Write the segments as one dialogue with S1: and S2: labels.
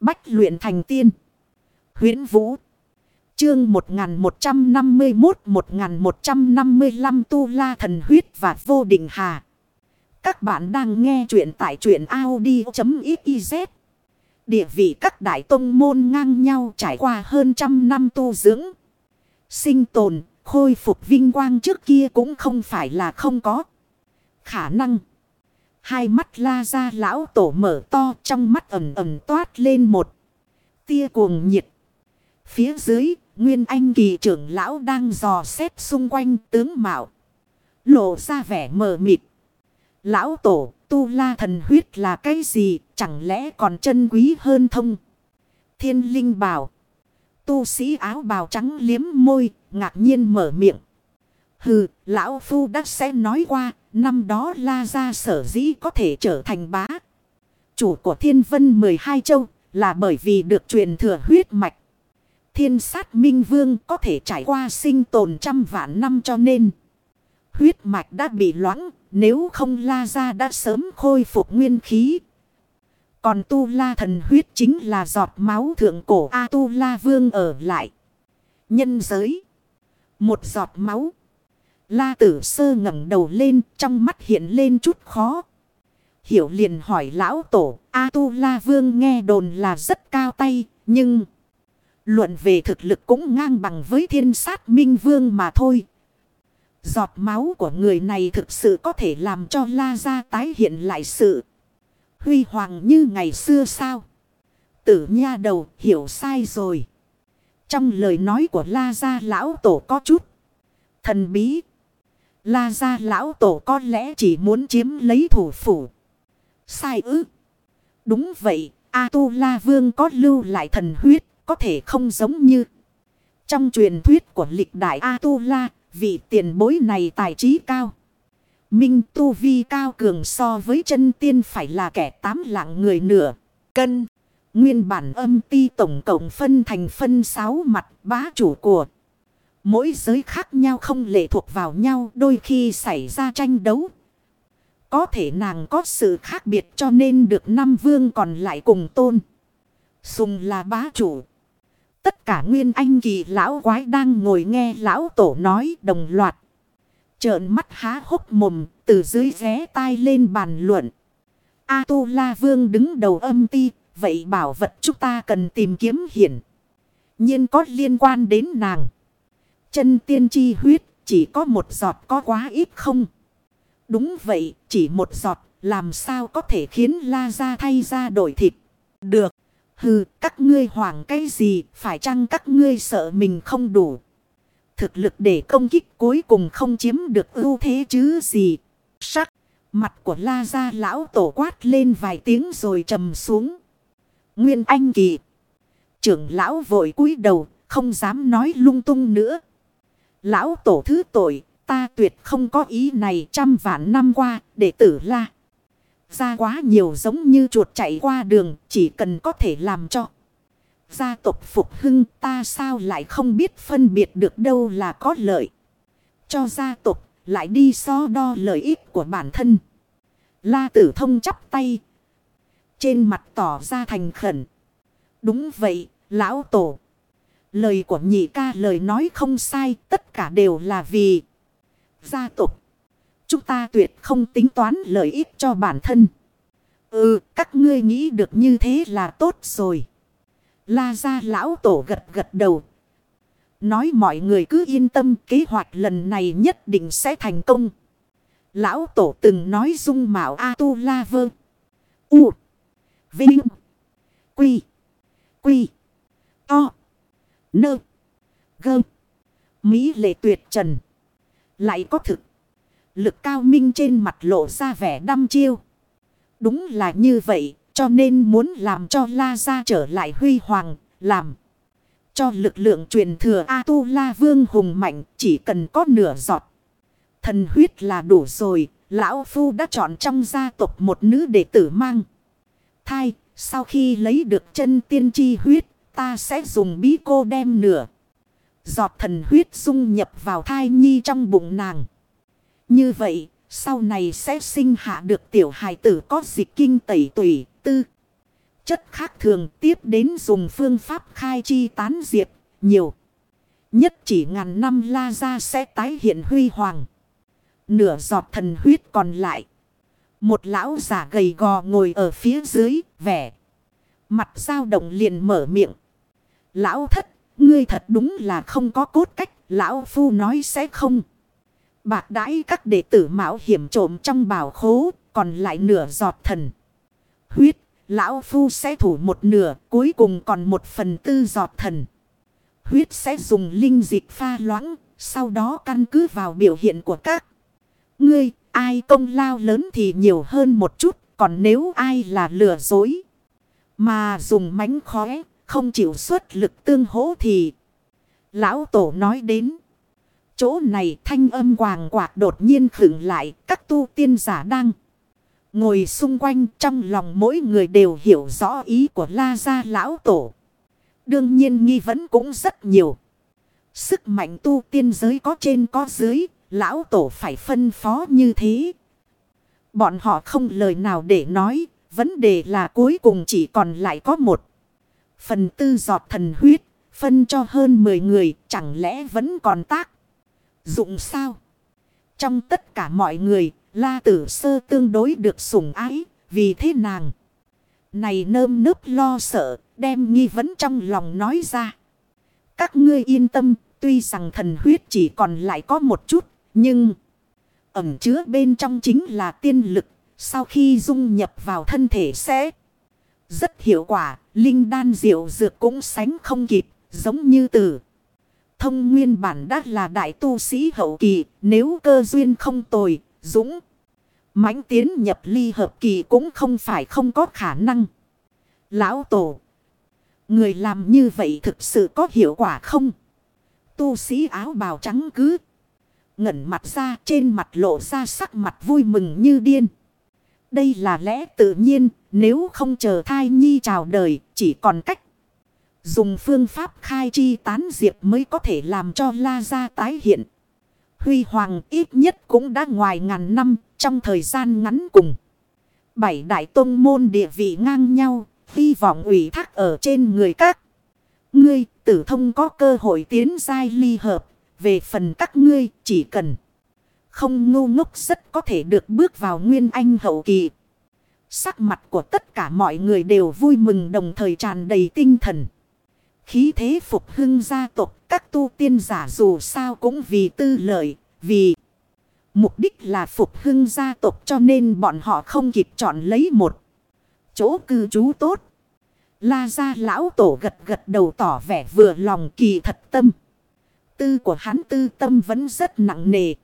S1: Bách luyện thành tiên. huyễn Vũ. Chương 1151-1155 Tu La Thần Huyết và Vô Định Hà. Các bạn đang nghe truyện tại truyện Audi.xyz. Địa vị các đại tông môn ngang nhau trải qua hơn trăm năm tu dưỡng. Sinh tồn, khôi phục vinh quang trước kia cũng không phải là không có. Khả năng. Hai mắt la ra lão tổ mở to trong mắt ẩm ẩm toát lên một tia cuồng nhiệt. Phía dưới, Nguyên Anh kỳ trưởng lão đang dò xét xung quanh tướng mạo. Lộ ra vẻ mờ mịt. Lão tổ, tu la thần huyết là cái gì, chẳng lẽ còn chân quý hơn thông? Thiên linh bảo. Tu sĩ áo bào trắng liếm môi, ngạc nhiên mở miệng. Hừ, lão phu đã sẽ nói qua, năm đó la gia sở dĩ có thể trở thành bá. Chủ của thiên vân 12 châu, là bởi vì được truyền thừa huyết mạch. Thiên sát minh vương có thể trải qua sinh tồn trăm vạn năm cho nên. Huyết mạch đã bị loãng, nếu không la gia đã sớm khôi phục nguyên khí. Còn tu la thần huyết chính là giọt máu thượng cổ A tu la vương ở lại. Nhân giới. Một giọt máu. La tử sơ ngẩng đầu lên, trong mắt hiện lên chút khó. Hiểu liền hỏi lão tổ, A tu la vương nghe đồn là rất cao tay, nhưng... Luận về thực lực cũng ngang bằng với thiên sát minh vương mà thôi. Giọt máu của người này thực sự có thể làm cho La Gia tái hiện lại sự huy hoàng như ngày xưa sao? Tử nha đầu, hiểu sai rồi. Trong lời nói của La Gia, lão tổ có chút thần bí. La Gia lão tổ có lẽ chỉ muốn chiếm lấy thủ phủ. Sai ư? Đúng vậy, A-tu-la vương có lưu lại thần huyết, có thể không giống như. Trong truyền thuyết của lịch đại A-tu-la, vị tiền bối này tài trí cao. Minh tu vi cao cường so với chân tiên phải là kẻ tám lạng người nửa. Cân. Nguyên bản âm ti tổng cộng phân thành phân sáu mặt bá chủ của. Mỗi giới khác nhau không lệ thuộc vào nhau đôi khi xảy ra tranh đấu. Có thể nàng có sự khác biệt cho nên được năm vương còn lại cùng tôn. Sùng là bá chủ. Tất cả nguyên anh kỳ lão quái đang ngồi nghe lão tổ nói đồng loạt. Trợn mắt há hốc mồm, từ dưới ghé tai lên bàn luận. A-tu-la vương đứng đầu âm ti, vậy bảo vật chúng ta cần tìm kiếm hiển. nhiên có liên quan đến nàng. Chân tiên chi huyết, chỉ có một giọt có quá ít không? Đúng vậy, chỉ một giọt, làm sao có thể khiến la ra thay ra đổi thịt? Được. Hừ, các ngươi hoảng cái gì, phải chăng các ngươi sợ mình không đủ? Thực lực để công kích cuối cùng không chiếm được ưu thế chứ gì. Sắc, mặt của la gia lão tổ quát lên vài tiếng rồi trầm xuống. Nguyên anh kỳ. Trưởng lão vội cúi đầu, không dám nói lung tung nữa. Lão tổ thứ tội, ta tuyệt không có ý này trăm vạn năm qua, để tử la ra quá nhiều giống như chuột chạy qua đường, chỉ cần có thể làm cho. Gia tộc phục hưng ta sao lại không biết phân biệt được đâu là có lợi. Cho gia tộc lại đi so đo lợi ích của bản thân. La tử thông chắp tay. Trên mặt tỏ ra thành khẩn. Đúng vậy, lão tổ. Lời của nhị ca lời nói không sai, tất cả đều là vì gia tộc. Chúng ta tuyệt không tính toán lợi ích cho bản thân. Ừ, các ngươi nghĩ được như thế là tốt rồi. La ra lão tổ gật gật đầu. Nói mọi người cứ yên tâm kế hoạch lần này nhất định sẽ thành công. Lão tổ từng nói dung mạo A-tu-la vơ. U. Vinh. Quy. Quy. To. Nơ. Gơ. Mỹ lệ tuyệt trần. Lại có thực. Lực cao minh trên mặt lộ ra vẻ đăm chiêu. Đúng là như vậy, cho nên muốn làm cho La Gia trở lại huy hoàng, làm. Cho lực lượng truyền thừa A-tu-la vương hùng mạnh chỉ cần có nửa giọt. Thần huyết là đủ rồi, lão phu đã chọn trong gia tộc một nữ đệ tử mang. Thai, sau khi lấy được chân tiên chi huyết, ta sẽ dùng bí cô đem nửa. Giọt thần huyết dung nhập vào thai nhi trong bụng nàng. Như vậy, sau này sẽ sinh hạ được tiểu hài tử có dịch kinh tẩy tủy, tư. Chất khác thường tiếp đến dùng phương pháp khai chi tán diệt nhiều. Nhất chỉ ngàn năm la ra sẽ tái hiện huy hoàng. Nửa giọt thần huyết còn lại. Một lão giả gầy gò ngồi ở phía dưới, vẻ. Mặt dao động liền mở miệng. Lão thất, ngươi thật đúng là không có cốt cách, lão phu nói sẽ không. Bạc đãi các đệ tử mạo hiểm trộm trong bảo khố, còn lại nửa giọt thần. Huyết, lão phu sẽ thủ một nửa, cuối cùng còn một phần tư giọt thần. Huyết sẽ dùng linh dịch pha loãng, sau đó căn cứ vào biểu hiện của các ngươi, ai công lao lớn thì nhiều hơn một chút, còn nếu ai là lừa dối. Mà dùng mánh khóe, không chịu xuất lực tương hỗ thì... Lão Tổ nói đến. Chỗ này thanh âm quàng quạt đột nhiên khửng lại, các tu tiên giả đang ngồi xung quanh trong lòng mỗi người đều hiểu rõ ý của La Gia Lão Tổ. Đương nhiên nghi vấn cũng rất nhiều. Sức mạnh tu tiên giới có trên có dưới, lão tổ phải phân phó như thế. Bọn họ không lời nào để nói, vấn đề là cuối cùng chỉ còn lại có một. Phần tư giọt thần huyết, phân cho hơn 10 người, chẳng lẽ vẫn còn tác. Dụng sao? Trong tất cả mọi người, La Tử Sơ tương đối được sủng ái, vì thế nàng. Này nơm nớp lo sợ, đem nghi vấn trong lòng nói ra. Các ngươi yên tâm, tuy rằng thần huyết chỉ còn lại có một chút, nhưng ẩm chứa bên trong chính là tiên lực. Sau khi dung nhập vào thân thể sẽ rất hiệu quả. Linh đan diệu dược cũng sánh không kịp, giống như từ. Thông nguyên bản đã là đại tu sĩ hậu kỳ, nếu cơ duyên không tồi, dũng. mãnh tiến nhập ly hợp kỳ cũng không phải không có khả năng. Lão Tổ Người làm như vậy thực sự có hiệu quả không? Tu sĩ áo bào trắng cứ ngẩn mặt ra trên mặt lộ ra sắc mặt vui mừng như điên. Đây là lẽ tự nhiên, nếu không chờ thai nhi chào đời, chỉ còn cách. Dùng phương pháp khai chi tán diệp mới có thể làm cho La Gia tái hiện. Huy Hoàng ít nhất cũng đã ngoài ngàn năm trong thời gian ngắn cùng. Bảy đại tông môn địa vị ngang nhau, hy vọng ủy thác ở trên người các. Ngươi tử thông có cơ hội tiến giai ly hợp, về phần các ngươi chỉ cần không ngu ngốc rất có thể được bước vào nguyên anh hậu kỳ. Sắc mặt của tất cả mọi người đều vui mừng đồng thời tràn đầy tinh thần. Khí thế phục hưng gia tộc các tu tiên giả dù sao cũng vì tư lợi, vì mục đích là phục hưng gia tộc cho nên bọn họ không kịp chọn lấy một chỗ cư trú tốt. La gia lão tổ gật gật đầu tỏ vẻ vừa lòng kỳ thật tâm. Tư của hắn tư tâm vẫn rất nặng nề.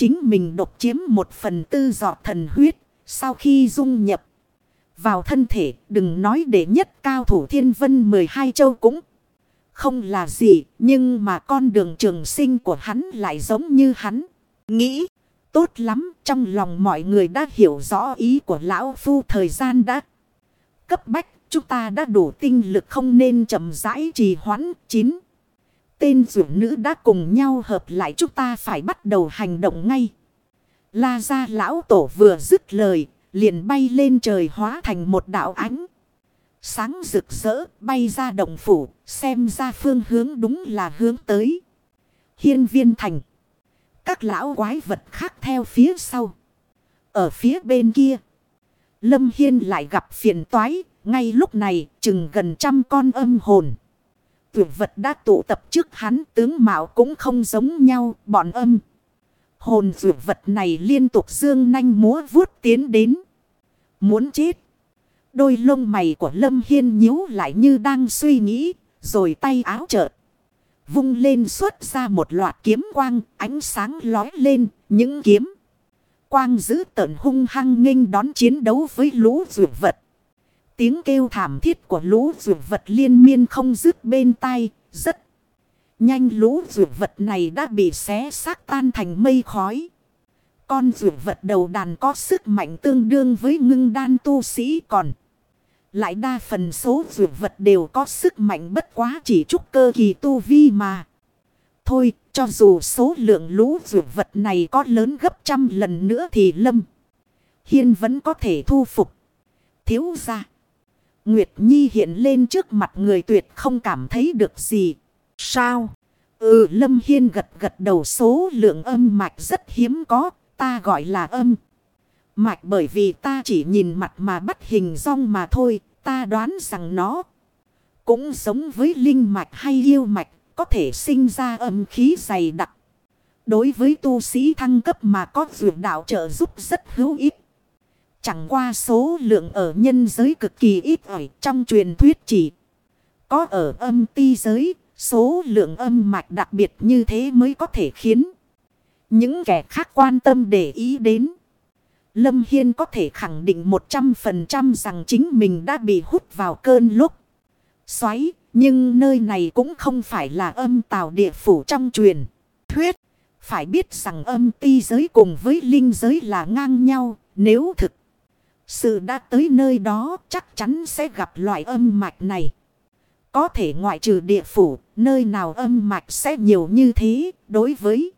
S1: Chính mình độc chiếm một phần tư giọt thần huyết. Sau khi dung nhập vào thân thể, đừng nói để nhất cao thủ thiên vân 12 châu cũng không là gì. Nhưng mà con đường trường sinh của hắn lại giống như hắn. Nghĩ, tốt lắm, trong lòng mọi người đã hiểu rõ ý của lão phu, thời gian đã cấp bách. Chúng ta đã đủ tinh lực không nên chậm rãi trì hoãn. chín Tên dụ nữ đã cùng nhau hợp lại chúng ta phải bắt đầu hành động ngay. La ra lão tổ vừa dứt lời, liền bay lên trời hóa thành một đạo ánh. Sáng rực rỡ bay ra động phủ, xem ra phương hướng đúng là hướng tới. Hiên viên thành. Các lão quái vật khác theo phía sau. Ở phía bên kia. Lâm Hiên lại gặp phiền toái. Ngay lúc này chừng gần trăm con âm hồn. Tuyệt vật đã tụ tập trước hắn, tướng mạo cũng không giống nhau, bọn âm. Hồn tuyệt vật này liên tục dương nanh múa vuốt tiến đến. Muốn chết. Đôi lông mày của Lâm Hiên nhíu lại như đang suy nghĩ. Rồi tay áo chợt Vung lên xuất ra một loạt kiếm quang. Ánh sáng lói lên. Những kiếm. Quang giữ tợn hung hăng nghênh đón chiến đấu với lũ tuyệt vật. Tiếng kêu thảm thiết của lũ rượu vật liên miên không dứt bên tai, rất nhanh lũ rượu vật này đã bị xé xác tan thành mây khói. Con rượu vật đầu đàn có sức mạnh tương đương với ngưng đan tu sĩ còn. Lại đa phần số rượu vật đều có sức mạnh bất quá chỉ trúc cơ kỳ tu vi mà. Thôi, cho dù số lượng lũ rượu vật này có lớn gấp trăm lần nữa thì lâm. Hiên vẫn có thể thu phục. Thiếu ra. Nguyệt Nhi hiện lên trước mặt người tuyệt không cảm thấy được gì. Sao? Ừ Lâm Hiên gật gật đầu số lượng âm mạch rất hiếm có. Ta gọi là âm. Mạch bởi vì ta chỉ nhìn mặt mà bắt hình rong mà thôi. Ta đoán rằng nó cũng giống với linh mạch hay yêu mạch. Có thể sinh ra âm khí dày đặc. Đối với tu sĩ thăng cấp mà có vượt đạo trợ giúp rất hữu ích. Chẳng qua số lượng ở nhân giới cực kỳ ít ỏi trong truyền thuyết chỉ. Có ở âm ti giới, số lượng âm mạch đặc biệt như thế mới có thể khiến những kẻ khác quan tâm để ý đến. Lâm Hiên có thể khẳng định 100% rằng chính mình đã bị hút vào cơn lúc xoáy. Nhưng nơi này cũng không phải là âm tào địa phủ trong truyền. Thuyết, phải biết rằng âm ti giới cùng với linh giới là ngang nhau. Nếu thực sự đã tới nơi đó chắc chắn sẽ gặp loại âm mạch này. Có thể ngoại trừ địa phủ, nơi nào âm mạch sẽ nhiều như thế, đối với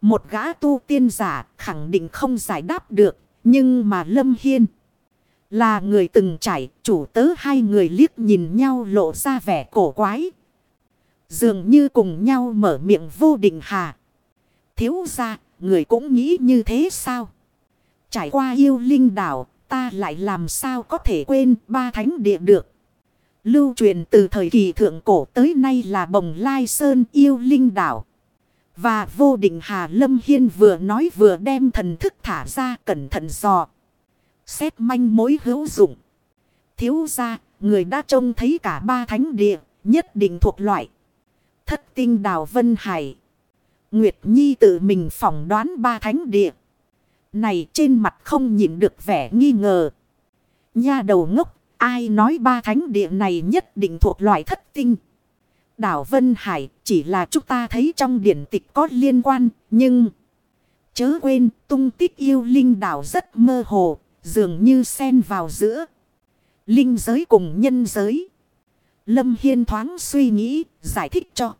S1: một gã tu tiên giả khẳng định không giải đáp được, nhưng mà Lâm Hiên là người từng trải, chủ tớ hai người liếc nhìn nhau lộ ra vẻ cổ quái. Dường như cùng nhau mở miệng vô định hà. Thiếu ra, người cũng nghĩ như thế sao? Trải qua yêu linh đảo, ta lại làm sao có thể quên ba thánh địa được. Lưu truyền từ thời kỳ thượng cổ tới nay là bồng lai sơn yêu linh đảo. Và vô định Hà Lâm Hiên vừa nói vừa đem thần thức thả ra cẩn thận dò. Xét manh mối hữu dụng. Thiếu ra, người đã trông thấy cả ba thánh địa, nhất định thuộc loại. Thất tinh đào Vân Hải. Nguyệt Nhi tự mình phỏng đoán ba thánh địa. Này trên mặt không nhìn được vẻ nghi ngờ. Nha đầu ngốc, ai nói ba thánh địa này nhất định thuộc loại thất tinh. Đảo Vân Hải chỉ là chúng ta thấy trong điển tịch có liên quan, nhưng... Chớ quên, tung tích yêu linh đảo rất mơ hồ, dường như xen vào giữa. Linh giới cùng nhân giới. Lâm Hiên thoáng suy nghĩ, giải thích cho.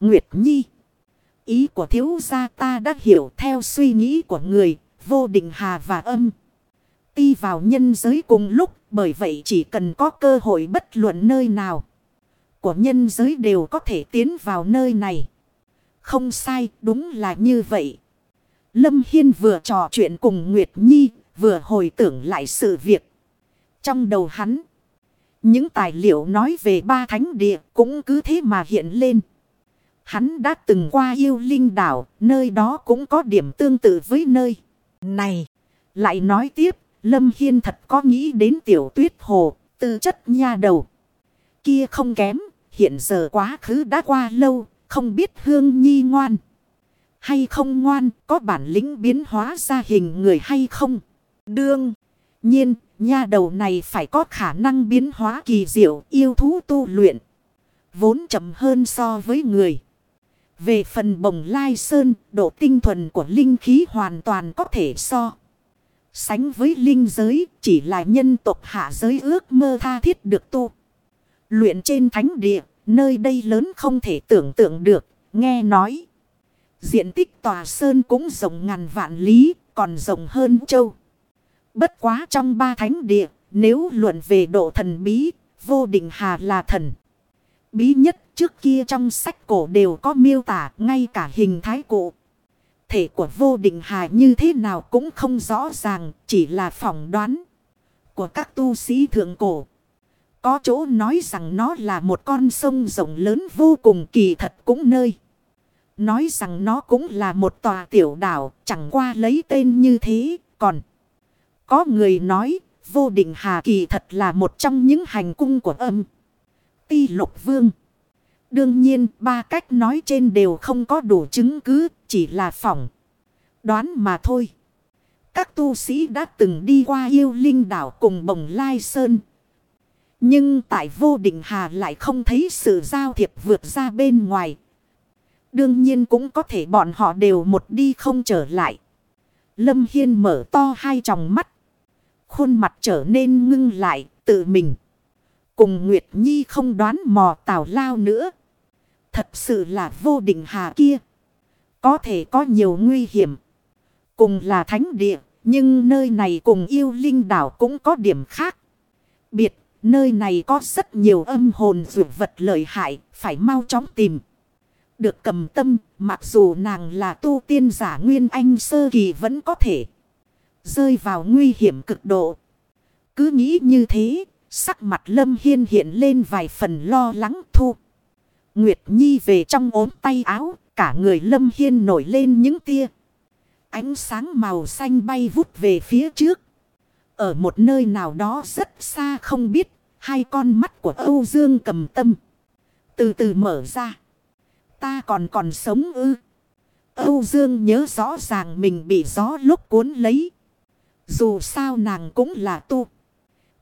S1: Nguyệt Nhi. Ý của thiếu gia ta đã hiểu theo suy nghĩ của người, vô định hà và âm. Ti vào nhân giới cùng lúc bởi vậy chỉ cần có cơ hội bất luận nơi nào. Của nhân giới đều có thể tiến vào nơi này. Không sai đúng là như vậy. Lâm Hiên vừa trò chuyện cùng Nguyệt Nhi vừa hồi tưởng lại sự việc. Trong đầu hắn. Những tài liệu nói về ba thánh địa cũng cứ thế mà hiện lên. Hắn đã từng qua yêu linh đảo, nơi đó cũng có điểm tương tự với nơi. Này, lại nói tiếp, Lâm Hiên thật có nghĩ đến tiểu tuyết hồ, tư chất nha đầu. Kia không kém, hiện giờ quá khứ đã qua lâu, không biết hương nhi ngoan. Hay không ngoan, có bản lĩnh biến hóa ra hình người hay không? Đương, nhiên, nha đầu này phải có khả năng biến hóa kỳ diệu yêu thú tu luyện. Vốn chậm hơn so với người. Về phần bồng lai sơn, độ tinh thuần của linh khí hoàn toàn có thể so. Sánh với linh giới, chỉ là nhân tộc hạ giới ước mơ tha thiết được tu. Luyện trên thánh địa, nơi đây lớn không thể tưởng tượng được, nghe nói. Diện tích tòa sơn cũng rộng ngàn vạn lý, còn rộng hơn châu. Bất quá trong ba thánh địa, nếu luận về độ thần bí, vô định hà là thần. Bí nhất trước kia trong sách cổ đều có miêu tả ngay cả hình thái cụ. Thể của vô định hà như thế nào cũng không rõ ràng, chỉ là phỏng đoán của các tu sĩ thượng cổ. Có chỗ nói rằng nó là một con sông rộng lớn vô cùng kỳ thật cũng nơi. Nói rằng nó cũng là một tòa tiểu đảo, chẳng qua lấy tên như thế, còn... Có người nói, vô định hà kỳ thật là một trong những hành cung của âm. Ti lục vương. Đương nhiên, ba cách nói trên đều không có đủ chứng cứ, chỉ là phỏng. Đoán mà thôi. Các tu sĩ đã từng đi qua yêu linh đảo cùng bồng lai sơn. Nhưng tại vô định hà lại không thấy sự giao thiệp vượt ra bên ngoài. Đương nhiên cũng có thể bọn họ đều một đi không trở lại. Lâm Hiên mở to hai tròng mắt. Khuôn mặt trở nên ngưng lại, tự mình. Cùng Nguyệt Nhi không đoán mò tào lao nữa. Thật sự là vô định hà kia. Có thể có nhiều nguy hiểm. Cùng là thánh địa, nhưng nơi này cùng yêu linh đảo cũng có điểm khác. Biệt, Nơi này có rất nhiều âm hồn dụ vật lợi hại, phải mau chóng tìm. Được cầm tâm, mặc dù nàng là tu tiên giả nguyên anh sơ kỳ vẫn có thể rơi vào nguy hiểm cực độ. Cứ nghĩ như thế, sắc mặt Lâm Hiên hiện lên vài phần lo lắng thu. Nguyệt Nhi về trong ốm tay áo, cả người Lâm Hiên nổi lên những tia. Ánh sáng màu xanh bay vút về phía trước. Ở một nơi nào đó rất xa không biết, hai con mắt của Âu Dương cầm tâm. Từ từ mở ra. Ta còn còn sống ư. Âu Dương nhớ rõ ràng mình bị gió lúc cuốn lấy. Dù sao nàng cũng là tu.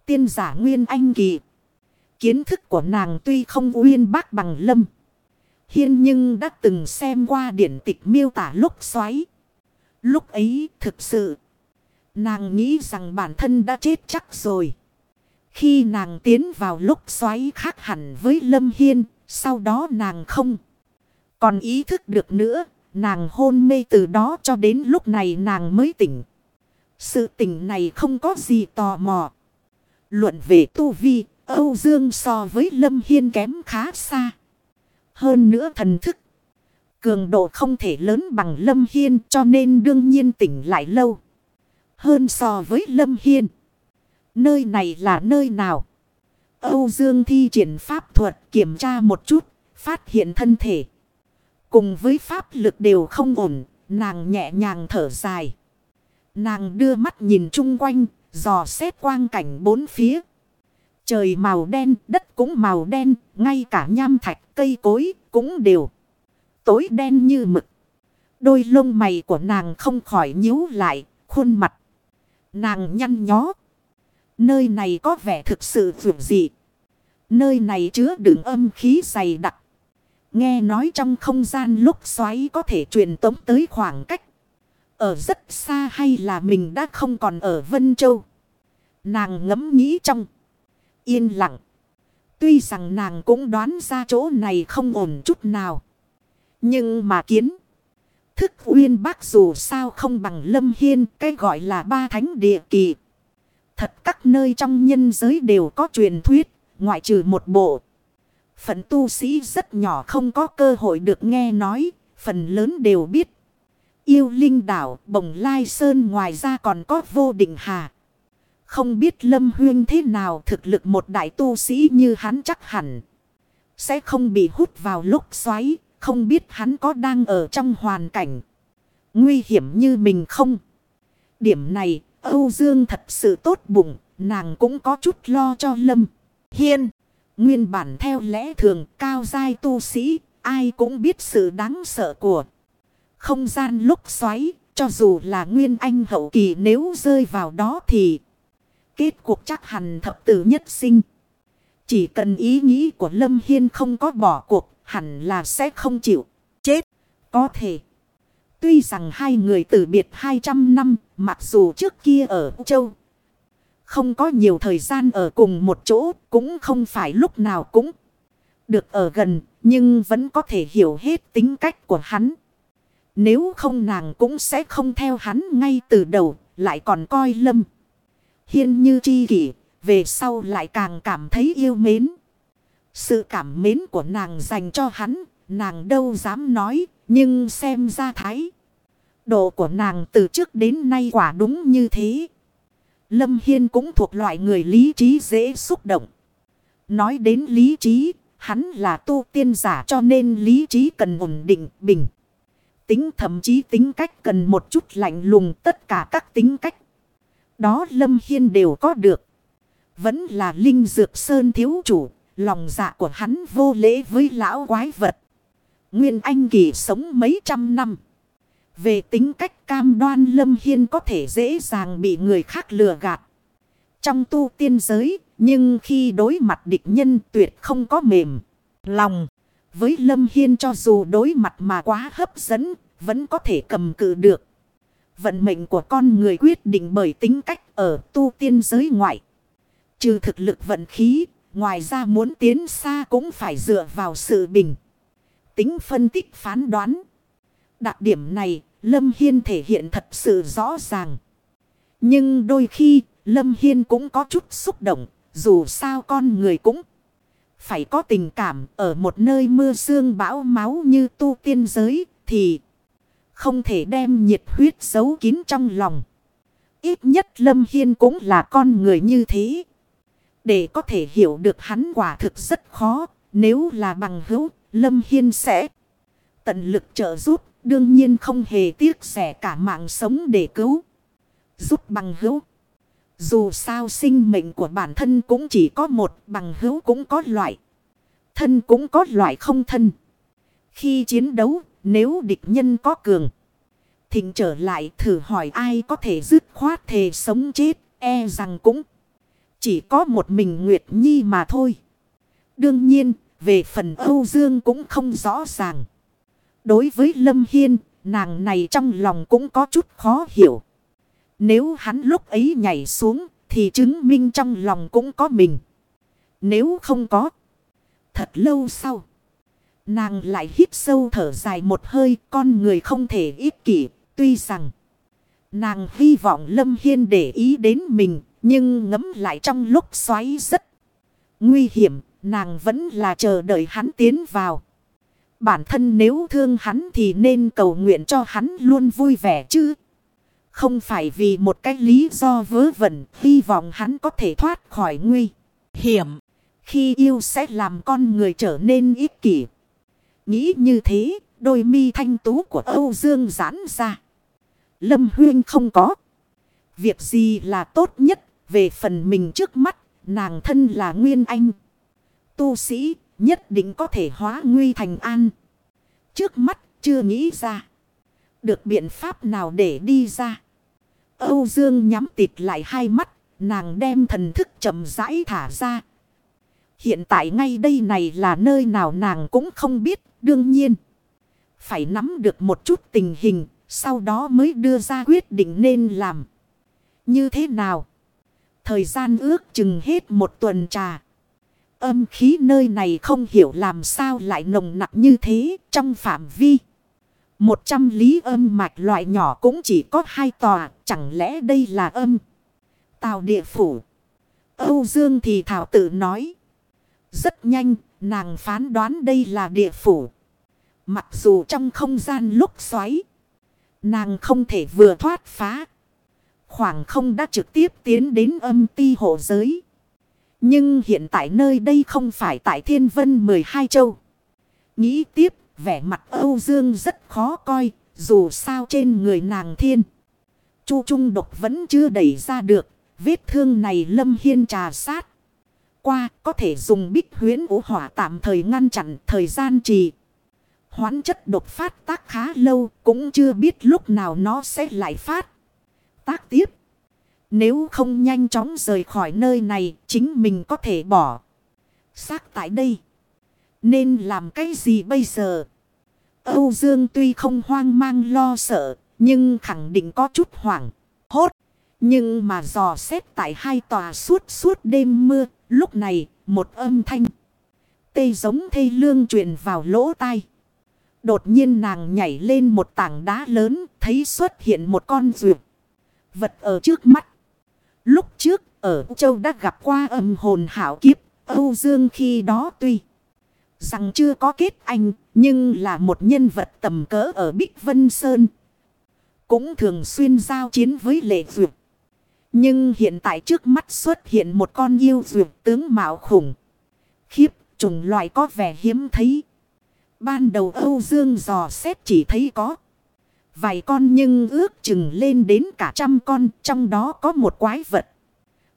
S1: Tiên giả nguyên anh kỳ. Kiến thức của nàng tuy không uyên bác bằng lâm. Hiên nhưng đã từng xem qua điển tịch miêu tả lúc xoáy. Lúc ấy thực sự. Nàng nghĩ rằng bản thân đã chết chắc rồi. Khi nàng tiến vào lúc xoáy khác hẳn với Lâm Hiên. Sau đó nàng không. Còn ý thức được nữa. Nàng hôn mê từ đó cho đến lúc này nàng mới tỉnh. Sự tỉnh này không có gì tò mò. Luận về tu vi, Âu Dương so với Lâm Hiên kém khá xa. Hơn nữa thần thức. Cường độ không thể lớn bằng Lâm Hiên cho nên đương nhiên tỉnh lại lâu. Hơn so với Lâm Hiên. Nơi này là nơi nào? Âu Dương thi triển pháp thuật kiểm tra một chút, phát hiện thân thể. Cùng với pháp lực đều không ổn, nàng nhẹ nhàng thở dài. Nàng đưa mắt nhìn chung quanh, dò xét quang cảnh bốn phía. Trời màu đen, đất cũng màu đen, ngay cả nham thạch cây cối cũng đều. Tối đen như mực. Đôi lông mày của nàng không khỏi nhíu lại, khuôn mặt. Nàng nhăn nhó. Nơi này có vẻ thực sự vượt dị. Nơi này chứa đựng âm khí dày đặc. Nghe nói trong không gian lúc xoáy có thể truyền tống tới khoảng cách. Ở rất xa hay là mình đã không còn ở Vân Châu. Nàng ngẫm nghĩ trong. Yên lặng. Tuy rằng nàng cũng đoán ra chỗ này không ổn chút nào. Nhưng mà kiến. Thức uyên bác dù sao không bằng lâm hiên. Cái gọi là ba thánh địa kỳ. Thật các nơi trong nhân giới đều có truyền thuyết. Ngoại trừ một bộ. Phận tu sĩ rất nhỏ không có cơ hội được nghe nói. Phần lớn đều biết. Yêu linh đảo, bồng lai sơn ngoài ra còn có vô định hà. Không biết Lâm Huyên thế nào thực lực một đại tu sĩ như hắn chắc hẳn. Sẽ không bị hút vào lúc xoáy. Không biết hắn có đang ở trong hoàn cảnh. Nguy hiểm như mình không. Điểm này, Âu Dương thật sự tốt bụng. Nàng cũng có chút lo cho Lâm. Hiên. Nguyên bản theo lẽ thường, cao giai tu sĩ. Ai cũng biết sự đáng sợ của. Không gian lúc xoáy. Cho dù là Nguyên Anh hậu kỳ nếu rơi vào đó thì kết cuộc chắc hẳn thập tử nhất sinh. Chỉ cần ý nghĩ của Lâm Hiên không có bỏ cuộc, hẳn là sẽ không chịu. Chết, có thể. Tuy rằng hai người tử biệt 200 năm, mặc dù trước kia ở Châu. Không có nhiều thời gian ở cùng một chỗ, cũng không phải lúc nào cũng được ở gần, nhưng vẫn có thể hiểu hết tính cách của hắn. Nếu không nàng cũng sẽ không theo hắn ngay từ đầu, lại còn coi Lâm hiên như chi kỷ, về sau lại càng cảm thấy yêu mến. Sự cảm mến của nàng dành cho hắn, nàng đâu dám nói, nhưng xem ra thái. Độ của nàng từ trước đến nay quả đúng như thế. Lâm Hiên cũng thuộc loại người lý trí dễ xúc động. Nói đến lý trí, hắn là tu tiên giả cho nên lý trí cần ổn định, bình. Tính thậm chí tính cách cần một chút lạnh lùng tất cả các tính cách đó Lâm Hiên đều có được. Vẫn là Linh Dược Sơn thiếu chủ, lòng dạ của hắn vô lễ với lão quái vật. Nguyên Anh Kỳ sống mấy trăm năm. Về tính cách cam đoan Lâm Hiên có thể dễ dàng bị người khác lừa gạt. Trong tu tiên giới, nhưng khi đối mặt địch nhân tuyệt không có mềm. Lòng, với Lâm Hiên cho dù đối mặt mà quá hấp dẫn, vẫn có thể cầm cự được. Vận mệnh của con người quyết định bởi tính cách ở tu tiên giới ngoại. Trừ thực lực vận khí, ngoài ra muốn tiến xa cũng phải dựa vào sự bình. Tính phân tích phán đoán. Đặc điểm này, Lâm Hiên thể hiện thật sự rõ ràng. Nhưng đôi khi, Lâm Hiên cũng có chút xúc động, dù sao con người cũng phải có tình cảm ở một nơi mưa sương bão máu như tu tiên giới thì không thể đem nhiệt huyết giấu kín trong lòng. Ít nhất Lâm Hiên cũng là con người như thế. Để có thể hiểu được hắn quả thực rất khó. Nếu là bằng hữu, Lâm Hiên sẽ tận lực trợ giúp. Đương nhiên không hề tiếc rẻ cả mạng sống để cứu. Giúp bằng hữu. Dù sao sinh mệnh của bản thân cũng chỉ có một bằng hữu cũng có loại. Thân cũng có loại không thân. Khi chiến đấu, nếu địch nhân có cường. Thịnh trở lại thử hỏi ai có thể dứt khoát thề sống chết, e rằng cũng chỉ có một mình Nguyệt Nhi mà thôi. Đương nhiên, về phần Âu Dương cũng không rõ ràng. Đối với Lâm Hiên, nàng này trong lòng cũng có chút khó hiểu. Nếu hắn lúc ấy nhảy xuống, thì chứng minh trong lòng cũng có mình. Nếu không có, thật lâu sau. Nàng lại hít sâu thở dài một hơi, con người không thể ích kỷ, tuy rằng nàng hy vọng Lâm Hiên để ý đến mình, nhưng ngấm lại trong lúc xoáy rất nguy hiểm, nàng vẫn là chờ đợi hắn tiến vào. Bản thân nếu thương hắn thì nên cầu nguyện cho hắn luôn vui vẻ chứ. Không phải vì một cái lý do vớ vẩn, hy vọng hắn có thể thoát khỏi nguy hiểm. Khi yêu sẽ làm con người trở nên ích kỷ. Nghĩ như thế, đôi mi thanh tú của Âu Dương giãn ra. Lâm Huyên không có. Việc gì là tốt nhất về phần mình trước mắt, nàng thân là Nguyên Anh. Tu sĩ nhất định có thể hóa nguy thành an. Trước mắt chưa nghĩ ra. Được biện pháp nào để đi ra. Âu Dương nhắm tịt lại hai mắt. Nàng đem thần thức chậm rãi thả ra. Hiện tại ngay đây này là nơi nào nàng cũng không biết. Đương nhiên. Phải nắm được một chút tình hình. Sau đó mới đưa ra quyết định nên làm. Như thế nào? Thời gian ước chừng hết một tuần trà. Âm khí nơi này không hiểu làm sao lại nồng nặng như thế trong phạm vi. Một trăm lý âm mạch loại nhỏ cũng chỉ có hai tòa. Chẳng lẽ đây là âm? Tào địa phủ. Âu Dương thì thảo tự nói. Rất nhanh, nàng phán đoán đây là địa phủ. Mặc dù trong không gian lúc xoáy. Nàng không thể vừa thoát phá. Khoảng không đã trực tiếp tiến đến âm ti hộ giới. Nhưng hiện tại nơi đây không phải tại thiên vân 12 châu. Nghĩ tiếp, vẻ mặt Âu Dương rất khó coi, dù sao trên người nàng thiên. Chu trung độc vẫn chưa đẩy ra được, vết thương này lâm hiên trà sát. Qua, có thể dùng bích huyến vũ hỏa tạm thời ngăn chặn thời gian trì. Hoán chất độc phát tác khá lâu, cũng chưa biết lúc nào nó sẽ lại phát. Tác tiếp. Nếu không nhanh chóng rời khỏi nơi này, chính mình có thể bỏ. Xác tại đây. Nên làm cái gì bây giờ? Âu Dương tuy không hoang mang lo sợ. Nhưng khẳng định có chút hoảng. Hốt. Nhưng mà dò xét tại hai tòa suốt suốt đêm mưa. Lúc này một âm thanh. Tê giống thây lương truyền vào lỗ tai. Đột nhiên nàng nhảy lên một tảng đá lớn, thấy xuất hiện một con rượu. Vật ở trước mắt. Lúc trước, ở châu đã gặp qua âm hồn hảo kiếp, Âu Dương khi đó tuy rằng chưa có kết anh, nhưng là một nhân vật tầm cỡ ở Bích Vân Sơn. Cũng thường xuyên giao chiến với lệ dược. Nhưng hiện tại trước mắt xuất hiện một con yêu dược tướng mạo khủng. Khiếp, chủng loại có vẻ hiếm thấy. Ban đầu Âu Dương dò xét chỉ thấy có vài con nhưng ước chừng lên đến cả trăm con, trong đó có một quái vật.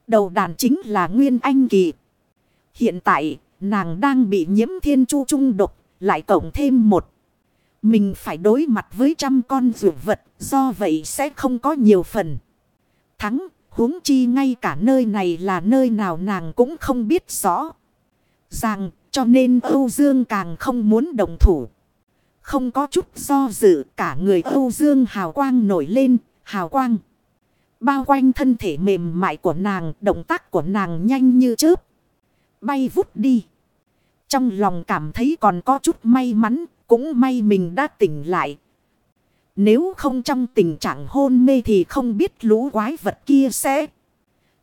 S1: Đầu đàn chính là Nguyên Anh Kỳ. Hiện tại, nàng đang bị nhiễm thiên chu trung độc, lại cộng thêm một. Mình phải đối mặt với trăm con dược vật, do vậy sẽ không có nhiều phần. Thắng, huống chi ngay cả nơi này là nơi nào nàng cũng không biết rõ. Rằng cho nên Âu Dương càng không muốn đồng thủ. Không có chút do dự cả người Âu Dương hào quang nổi lên, hào quang. Bao quanh thân thể mềm mại của nàng, động tác của nàng nhanh như chớp. Bay vút đi. Trong lòng cảm thấy còn có chút may mắn, cũng may mình đã tỉnh lại. Nếu không trong tình trạng hôn mê thì không biết lũ quái vật kia sẽ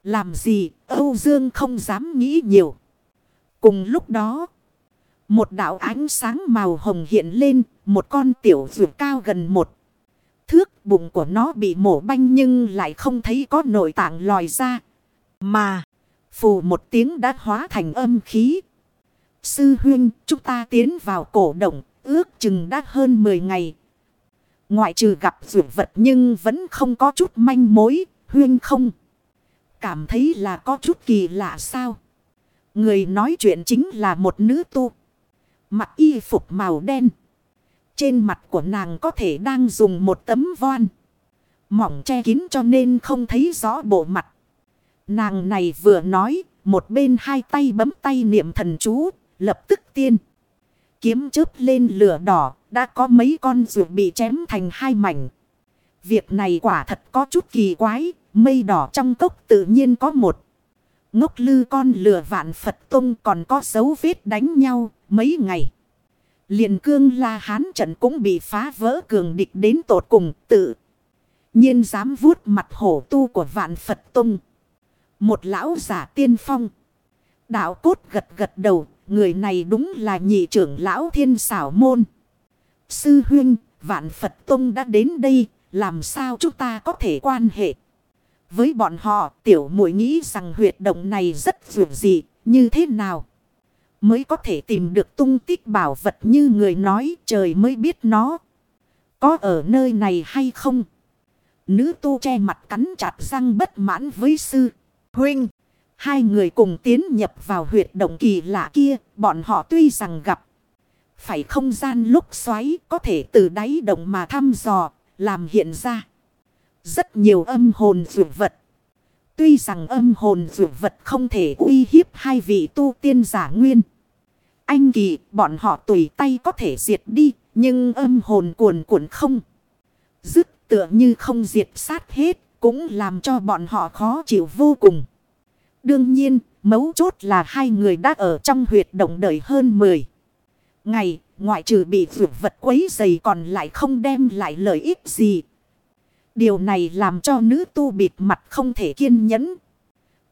S1: Làm gì, Âu Dương không dám nghĩ nhiều. Cùng lúc đó, một đạo ánh sáng màu hồng hiện lên, một con tiểu dược cao gần một. Thước bụng của nó bị mổ banh nhưng lại không thấy có nội tạng lòi ra. Mà, phù một tiếng đã hóa thành âm khí. Sư huynh, chúng ta tiến vào cổ động, ước chừng đã hơn 10 ngày. Ngoại trừ gặp rượu vật nhưng vẫn không có chút manh mối, huyên không. Cảm thấy là có chút kỳ lạ sao? Người nói chuyện chính là một nữ tu. Mặc y phục màu đen. Trên mặt của nàng có thể đang dùng một tấm voan. Mỏng che kín cho nên không thấy rõ bộ mặt. Nàng này vừa nói, một bên hai tay bấm tay niệm thần chú, lập tức tiên. Kiếm chớp lên lửa đỏ, đã có mấy con ruột bị chém thành hai mảnh. Việc này quả thật có chút kỳ quái, mây đỏ trong cốc tự nhiên có một. Ngốc lư con lửa vạn Phật Tông còn có dấu vết đánh nhau mấy ngày. liền cương la hán trận cũng bị phá vỡ cường địch đến tột cùng tự. nhiên dám vuốt mặt hổ tu của vạn Phật Tông. Một lão giả tiên phong. Đạo cốt gật gật đầu. Người này đúng là nhị trưởng lão thiên xảo môn. Sư huynh, vạn Phật Tông đã đến đây. Làm sao chúng ta có thể quan hệ? Với bọn họ, tiểu muội nghĩ rằng huyệt động này rất vượt dị, như thế nào? Mới có thể tìm được tung tích bảo vật như người nói trời mới biết nó. Có ở nơi này hay không? Nữ tu che mặt cắn chặt răng bất mãn với sư. Huynh, hai người cùng tiến nhập vào huyệt động kỳ lạ kia, bọn họ tuy rằng gặp. Phải không gian lúc xoáy có thể từ đáy động mà thăm dò, làm hiện ra. Rất nhiều âm hồn dụ vật. Tuy rằng âm hồn dụ vật không thể uy hiếp hai vị tu tiên giả nguyên. Anh kỳ bọn họ tùy tay có thể diệt đi. Nhưng âm hồn cuồn cuộn không. Dứt tựa như không diệt sát hết. Cũng làm cho bọn họ khó chịu vô cùng. Đương nhiên, mấu chốt là hai người đã ở trong huyệt động đợi hơn 10 ngày, ngoại trừ bị vượt vật quấy dày còn lại không đem lại lợi ích gì. Điều này làm cho nữ tu bịt mặt không thể kiên nhẫn.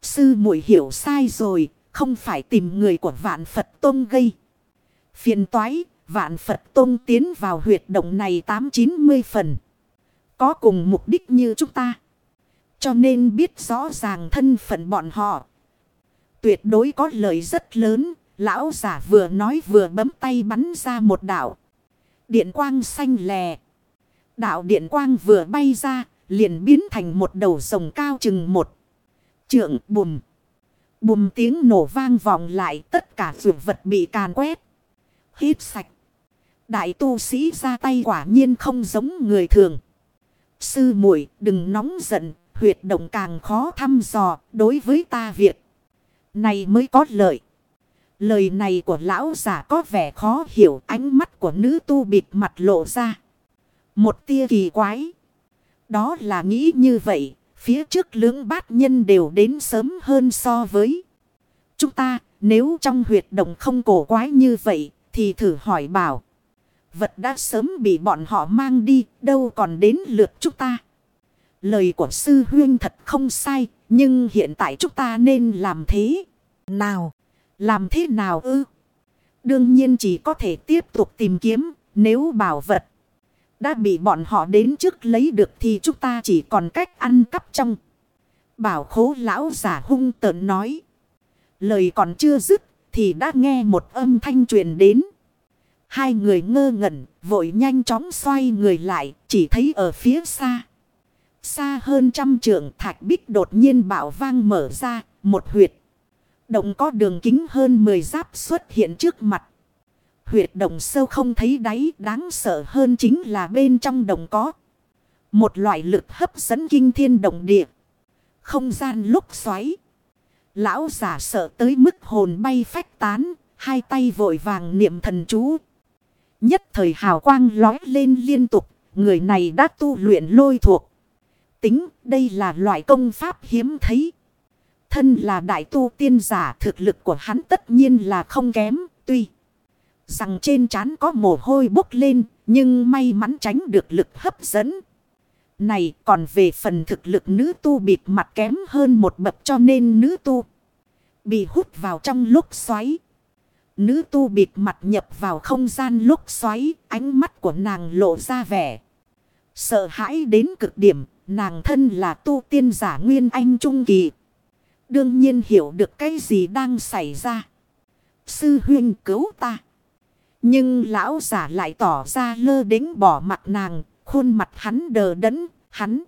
S1: Sư muội hiểu sai rồi, không phải tìm người của vạn Phật Tông gây. Phiền toái, vạn Phật Tông tiến vào huyệt động này 8-90 phần. Có cùng mục đích như chúng ta. Cho nên biết rõ ràng thân phận bọn họ. Tuyệt đối có lợi rất lớn. Lão giả vừa nói vừa bấm tay bắn ra một đạo. Điện quang xanh lè. Đạo điện quang vừa bay ra, liền biến thành một đầu rồng cao chừng một. Trượng bùm. Bùm tiếng nổ vang vọng lại tất cả vượt vật bị càn quét. Hít sạch. Đại tu sĩ ra tay quả nhiên không giống người thường. Sư muội đừng nóng giận, huyệt động càng khó thăm dò đối với ta việc. Này mới có lợi. Lời này của lão giả có vẻ khó hiểu ánh mắt của nữ tu bịt mặt lộ ra. Một tia kỳ quái. Đó là nghĩ như vậy, phía trước lưỡng bát nhân đều đến sớm hơn so với chúng ta. Nếu trong huyệt động không cổ quái như vậy, thì thử hỏi bảo. Vật đã sớm bị bọn họ mang đi, đâu còn đến lượt chúng ta. Lời của sư huyên thật không sai, nhưng hiện tại chúng ta nên làm thế. Nào, làm thế nào ư? Đương nhiên chỉ có thể tiếp tục tìm kiếm, nếu bảo vật đã bị bọn họ đến trước lấy được thì chúng ta chỉ còn cách ăn cắp trong. Bảo khố lão giả hung tợn nói. Lời còn chưa dứt thì đã nghe một âm thanh truyền đến. Hai người ngơ ngẩn, vội nhanh chóng xoay người lại, chỉ thấy ở phía xa. Xa hơn trăm trượng thạch bích đột nhiên bạo vang mở ra, một huyệt. Động có đường kính hơn 10 giáp xuất hiện trước mặt. Huyệt động sâu không thấy đáy đáng sợ hơn chính là bên trong đồng có. Một loại lực hấp dẫn kinh thiên động địa. Không gian lúc xoáy. Lão giả sợ tới mức hồn bay phách tán. Hai tay vội vàng niệm thần chú. Nhất thời hào quang lói lên liên tục. Người này đã tu luyện lôi thuộc. Tính đây là loại công pháp hiếm thấy. Thân là đại tu tiên giả thực lực của hắn tất nhiên là không kém. Tuy rằng trên trán có mồ hôi bốc lên, nhưng may mắn tránh được lực hấp dẫn. Này còn về phần thực lực nữ tu bịt mặt kém hơn một bậc cho nên nữ tu bị hút vào trong lúc xoáy. Nữ tu bịt mặt nhập vào không gian lúc xoáy, ánh mắt của nàng lộ ra vẻ. Sợ hãi đến cực điểm, nàng thân là tu tiên giả nguyên anh trung kỳ. Đương nhiên hiểu được cái gì đang xảy ra. Sư huyên cứu ta. Nhưng lão giả lại tỏ ra lơ đính bỏ mặt nàng, khuôn mặt hắn đờ đẫn, hắn.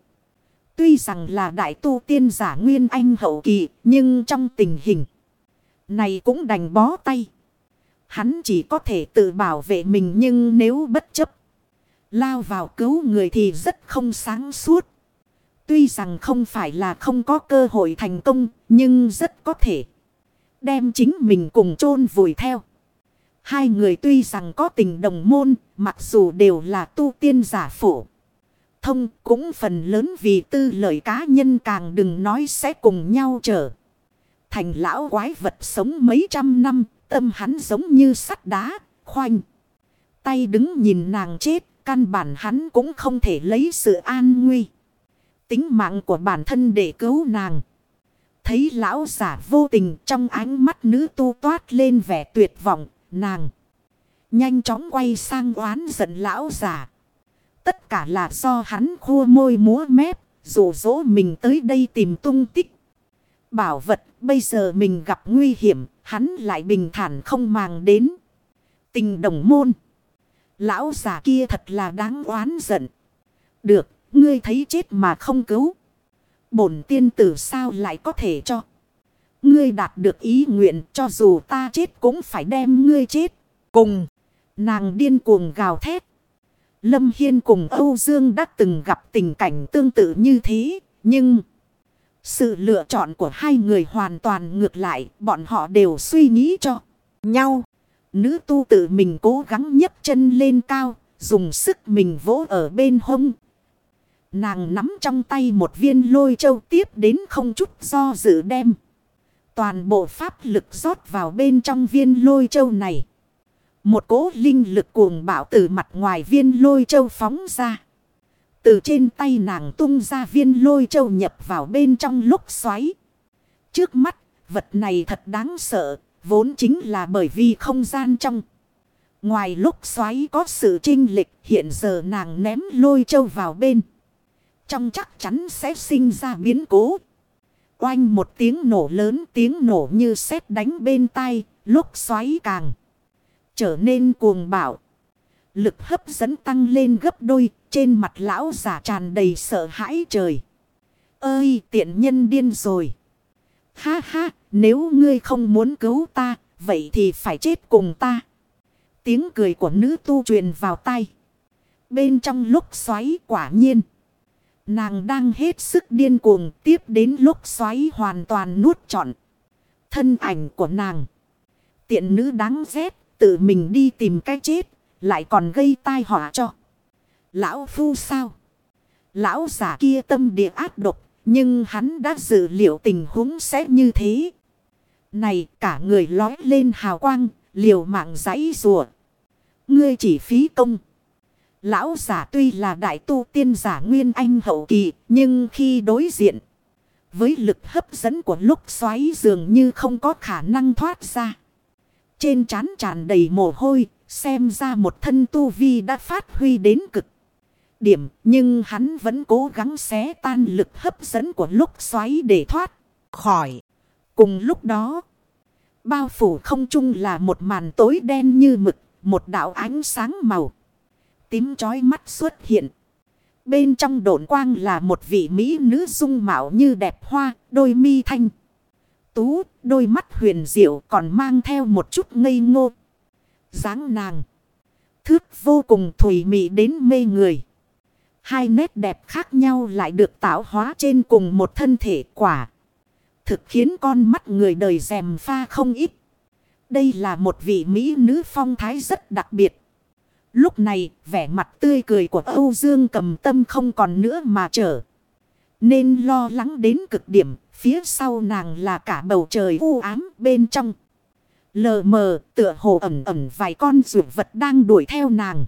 S1: Tuy rằng là đại tu tiên giả nguyên anh hậu kỳ, nhưng trong tình hình này cũng đành bó tay. Hắn chỉ có thể tự bảo vệ mình nhưng nếu bất chấp lao vào cứu người thì rất không sáng suốt. Tuy rằng không phải là không có cơ hội thành công, nhưng rất có thể đem chính mình cùng chôn vùi theo. Hai người tuy rằng có tình đồng môn, mặc dù đều là tu tiên giả phổ. Thông cũng phần lớn vì tư lợi cá nhân càng đừng nói sẽ cùng nhau trở. Thành lão quái vật sống mấy trăm năm, tâm hắn giống như sắt đá, khoanh. Tay đứng nhìn nàng chết, căn bản hắn cũng không thể lấy sự an nguy. Tính mạng của bản thân để cứu nàng. Thấy lão giả vô tình trong ánh mắt nữ tu toát lên vẻ tuyệt vọng, nàng. Nhanh chóng quay sang oán giận lão giả. Tất cả là do hắn khua môi múa mép, rủ dỗ mình tới đây tìm tung tích. Bảo vật bây giờ mình gặp nguy hiểm, hắn lại bình thản không màng đến. Tình đồng môn. Lão giả kia thật là đáng oán giận. Được, ngươi thấy chết mà không cứu. Bổn tiên tử sao lại có thể cho. Ngươi đạt được ý nguyện cho dù ta chết cũng phải đem ngươi chết. Cùng, nàng điên cuồng gào thét. Lâm Hiên cùng Âu Dương đã từng gặp tình cảnh tương tự như thế, nhưng... Sự lựa chọn của hai người hoàn toàn ngược lại, bọn họ đều suy nghĩ cho nhau. Nữ tu tự mình cố gắng nhấc chân lên cao, dùng sức mình vỗ ở bên hông. Nàng nắm trong tay một viên lôi châu tiếp đến không chút do dự đem. Toàn bộ pháp lực rót vào bên trong viên lôi châu này. Một cỗ linh lực cuồng bạo từ mặt ngoài viên lôi châu phóng ra. Từ trên tay nàng tung ra viên lôi châu nhập vào bên trong lúc xoáy. Trước mắt, vật này thật đáng sợ, vốn chính là bởi vì không gian trong. Ngoài lúc xoáy có sự trinh lịch, hiện giờ nàng ném lôi châu vào bên. Trong chắc chắn sẽ sinh ra biến cố. Oanh một tiếng nổ lớn tiếng nổ như sét đánh bên tai, lúc xoáy càng trở nên cuồng bạo. Lực hấp dẫn tăng lên gấp đôi, trên mặt lão giả tràn đầy sợ hãi trời. Ơi tiện nhân điên rồi. Ha ha, nếu ngươi không muốn cứu ta, vậy thì phải chết cùng ta. Tiếng cười của nữ tu truyền vào tay. Bên trong lúc xoáy quả nhiên. Nàng đang hết sức điên cuồng, tiếp đến lúc xoáy hoàn toàn nuốt trọn. Thân ảnh của nàng. Tiện nữ đáng ghét, tự mình đi tìm cái chết. Lại còn gây tai họa cho. Lão phu sao? Lão giả kia tâm địa ác độc. Nhưng hắn đã dự liệu tình huống sẽ như thế. Này, cả người lói lên hào quang. Liều mạng giấy rùa. Ngươi chỉ phí công. Lão giả tuy là đại tu tiên giả nguyên anh hậu kỳ. Nhưng khi đối diện. Với lực hấp dẫn của lúc xoáy dường như không có khả năng thoát ra. Trên trán tràn đầy mồ hôi. Xem ra một thân tu vi đã phát huy đến cực điểm, nhưng hắn vẫn cố gắng xé tan lực hấp dẫn của lúc xoáy để thoát khỏi. Cùng lúc đó, bao phủ không trung là một màn tối đen như mực, một đạo ánh sáng màu. Tím chói mắt xuất hiện. Bên trong độn quang là một vị mỹ nữ dung mạo như đẹp hoa, đôi mi thanh. Tú, đôi mắt huyền diệu còn mang theo một chút ngây ngô. dáng nàng. Thước vô cùng thủy mị đến mê người. Hai nét đẹp khác nhau lại được tạo hóa trên cùng một thân thể quả. Thực khiến con mắt người đời dèm pha không ít. Đây là một vị Mỹ nữ phong thái rất đặc biệt. Lúc này, vẻ mặt tươi cười của Âu Dương cầm tâm không còn nữa mà trở. Nên lo lắng đến cực điểm, phía sau nàng là cả bầu trời u ám bên trong. Lờ mờ, tựa hồ ẩm ẩm vài con rượu vật đang đuổi theo nàng.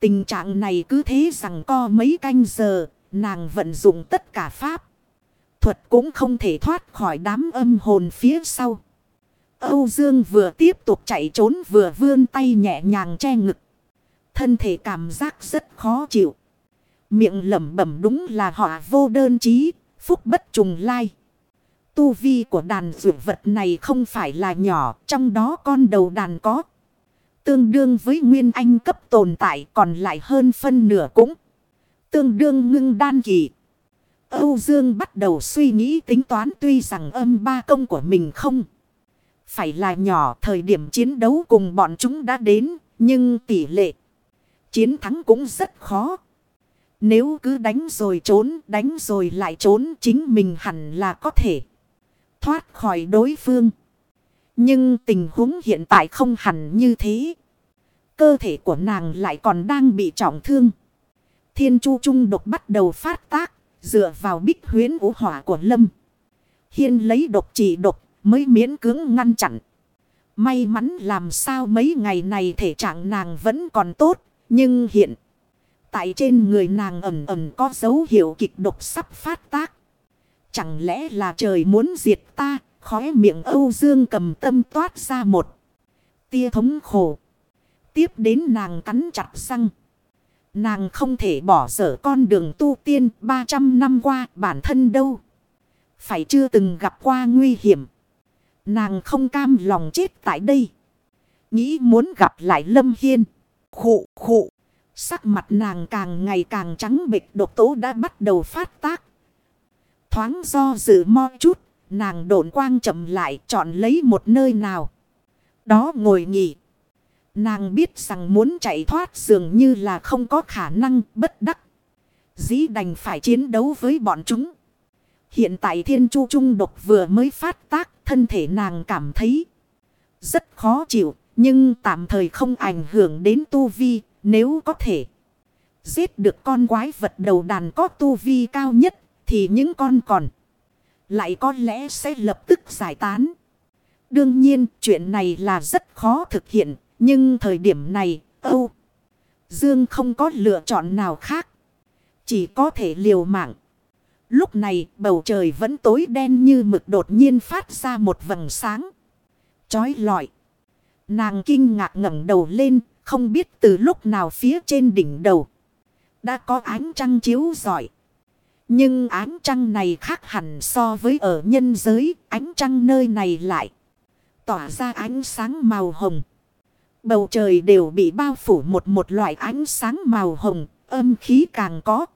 S1: Tình trạng này cứ thế rằng co mấy canh giờ, nàng vận dụng tất cả pháp. Thuật cũng không thể thoát khỏi đám âm hồn phía sau. Âu Dương vừa tiếp tục chạy trốn vừa vươn tay nhẹ nhàng che ngực. Thân thể cảm giác rất khó chịu. Miệng lẩm bẩm đúng là họ vô đơn chí, phúc bất trùng lai. Tu vi của đàn dược vật này không phải là nhỏ, trong đó con đầu đàn có. Tương đương với nguyên anh cấp tồn tại còn lại hơn phân nửa cũng. Tương đương ngưng đan kỳ. Âu Dương bắt đầu suy nghĩ tính toán tuy rằng âm ba công của mình không. Phải là nhỏ thời điểm chiến đấu cùng bọn chúng đã đến. Nhưng tỷ lệ chiến thắng cũng rất khó. Nếu cứ đánh rồi trốn, đánh rồi lại trốn chính mình hẳn là có thể thoát khỏi đối phương. Nhưng tình huống hiện tại không hẳn như thế. Cơ thể của nàng lại còn đang bị trọng thương. Thiên chu trung độc bắt đầu phát tác, dựa vào bích huyến vũ hỏa của Lâm. Hiên lấy độc trị độc mới miễn cưỡng ngăn chặn. May mắn làm sao mấy ngày này thể trạng nàng vẫn còn tốt, nhưng hiện tại trên người nàng ẩm ẩm có dấu hiệu kịch độc sắp phát tác. Chẳng lẽ là trời muốn diệt ta, khóe miệng Âu Dương cầm tâm toát ra một tia thống khổ. Tiếp đến nàng cắn chặt răng. Nàng không thể bỏ sở con đường tu tiên 300 năm qua bản thân đâu. Phải chưa từng gặp qua nguy hiểm. Nàng không cam lòng chết tại đây. Nghĩ muốn gặp lại Lâm Hiên. Khụ khụ. Sắc mặt nàng càng ngày càng trắng bịch độc tố đã bắt đầu phát tác. Thoáng do dự mo chút. Nàng độn quang chậm lại, chọn lấy một nơi nào. Đó ngồi nghỉ. Nàng biết rằng muốn chạy thoát dường như là không có khả năng, bất đắc. Dĩ đành phải chiến đấu với bọn chúng. Hiện tại thiên chu trung độc vừa mới phát tác, thân thể nàng cảm thấy rất khó chịu. Nhưng tạm thời không ảnh hưởng đến tu vi nếu có thể. Giết được con quái vật đầu đàn có tu vi cao nhất thì những con còn lại có lẽ sẽ lập tức giải tán. Đương nhiên chuyện này là rất khó thực hiện nhưng thời điểm này, Âu Dương không có lựa chọn nào khác. Chỉ có thể liều mạng. Lúc này bầu trời vẫn tối đen như mực đột nhiên phát ra một vầng sáng. Chói lọi. Nàng kinh ngạc ngẩng đầu lên, không biết từ lúc nào phía trên đỉnh đầu. Đã có ánh trăng chiếu rọi. Nhưng ánh trăng này khác hẳn so với ở nhân giới, ánh trăng nơi này lại tỏa ra ánh sáng màu hồng. Bầu trời đều bị bao phủ một một loại ánh sáng màu hồng, âm khí càng có.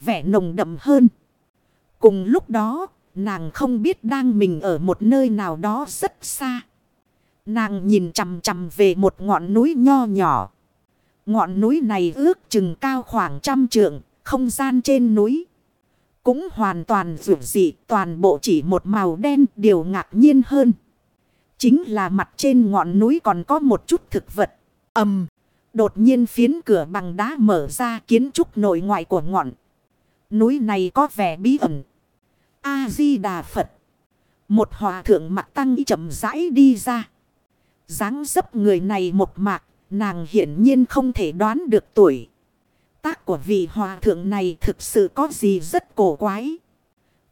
S1: Vẻ nồng đậm hơn. Cùng lúc đó, nàng không biết đang mình ở một nơi nào đó rất xa. Nàng nhìn chằm chằm về một ngọn núi nho nhỏ. Ngọn núi này ước chừng cao khoảng trăm trượng, không gian trên núi. Cũng hoàn toàn rủ dị, toàn bộ chỉ một màu đen, điều ngạc nhiên hơn. Chính là mặt trên ngọn núi còn có một chút thực vật. ầm Đột nhiên phiến cửa bằng đá mở ra kiến trúc nội ngoại của ngọn. Núi này có vẻ bí ẩn. A-di-đà Phật. Một hòa thượng mặt tăng chậm rãi đi ra dáng dấp người này một mạc. Nàng hiển nhiên không thể đoán được tuổi. Tác của vị hòa thượng này thực sự có gì rất cổ quái.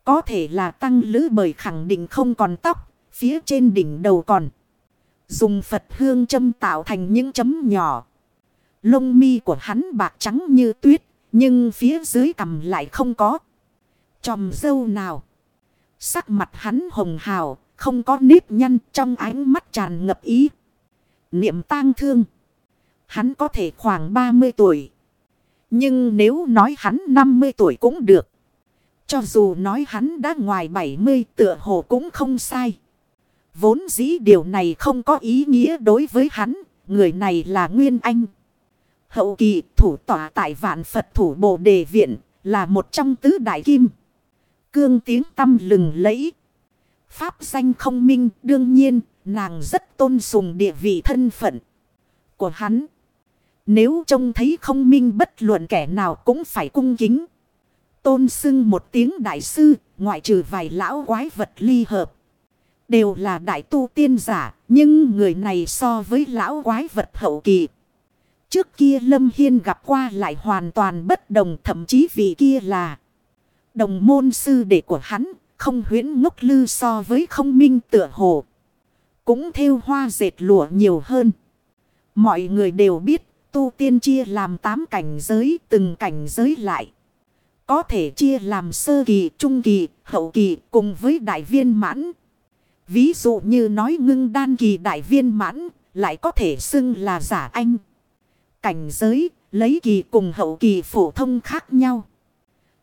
S1: Có thể là tăng lữ bởi khẳng định không còn tóc. Phía trên đỉnh đầu còn. Dùng Phật hương châm tạo thành những chấm nhỏ. Lông mi của hắn bạc trắng như tuyết. Nhưng phía dưới cằm lại không có. Chòm dâu nào. Sắc mặt hắn hồng hào. Không có nếp nhăn, trong ánh mắt tràn ngập ý. Niệm tang thương. Hắn có thể khoảng 30 tuổi. Nhưng nếu nói hắn 50 tuổi cũng được. Cho dù nói hắn đã ngoài 70 tựa hồ cũng không sai. Vốn dĩ điều này không có ý nghĩa đối với hắn. Người này là Nguyên Anh. Hậu kỳ thủ tỏa tại vạn Phật thủ Bồ Đề Viện, là một trong tứ đại kim. Cương tiếng tâm lừng lẫy. Pháp danh không minh đương nhiên nàng rất tôn sùng địa vị thân phận của hắn. Nếu trông thấy không minh bất luận kẻ nào cũng phải cung kính. Tôn xưng một tiếng đại sư ngoại trừ vài lão quái vật ly hợp. Đều là đại tu tiên giả, nhưng người này so với lão quái vật hậu kỳ. Trước kia Lâm Hiên gặp qua lại hoàn toàn bất đồng thậm chí vì kia là đồng môn sư đệ của hắn, không huyễn ngốc lư so với không minh tựa hồ. Cũng theo hoa dệt lụa nhiều hơn. Mọi người đều biết tu tiên chia làm 8 cảnh giới từng cảnh giới lại. Có thể chia làm sơ kỳ, trung kỳ, hậu kỳ cùng với đại viên mãn. Ví dụ như nói ngưng đan kỳ đại viên mãn lại có thể xưng là giả anh. Cảnh giới lấy kỳ cùng hậu kỳ phổ thông khác nhau.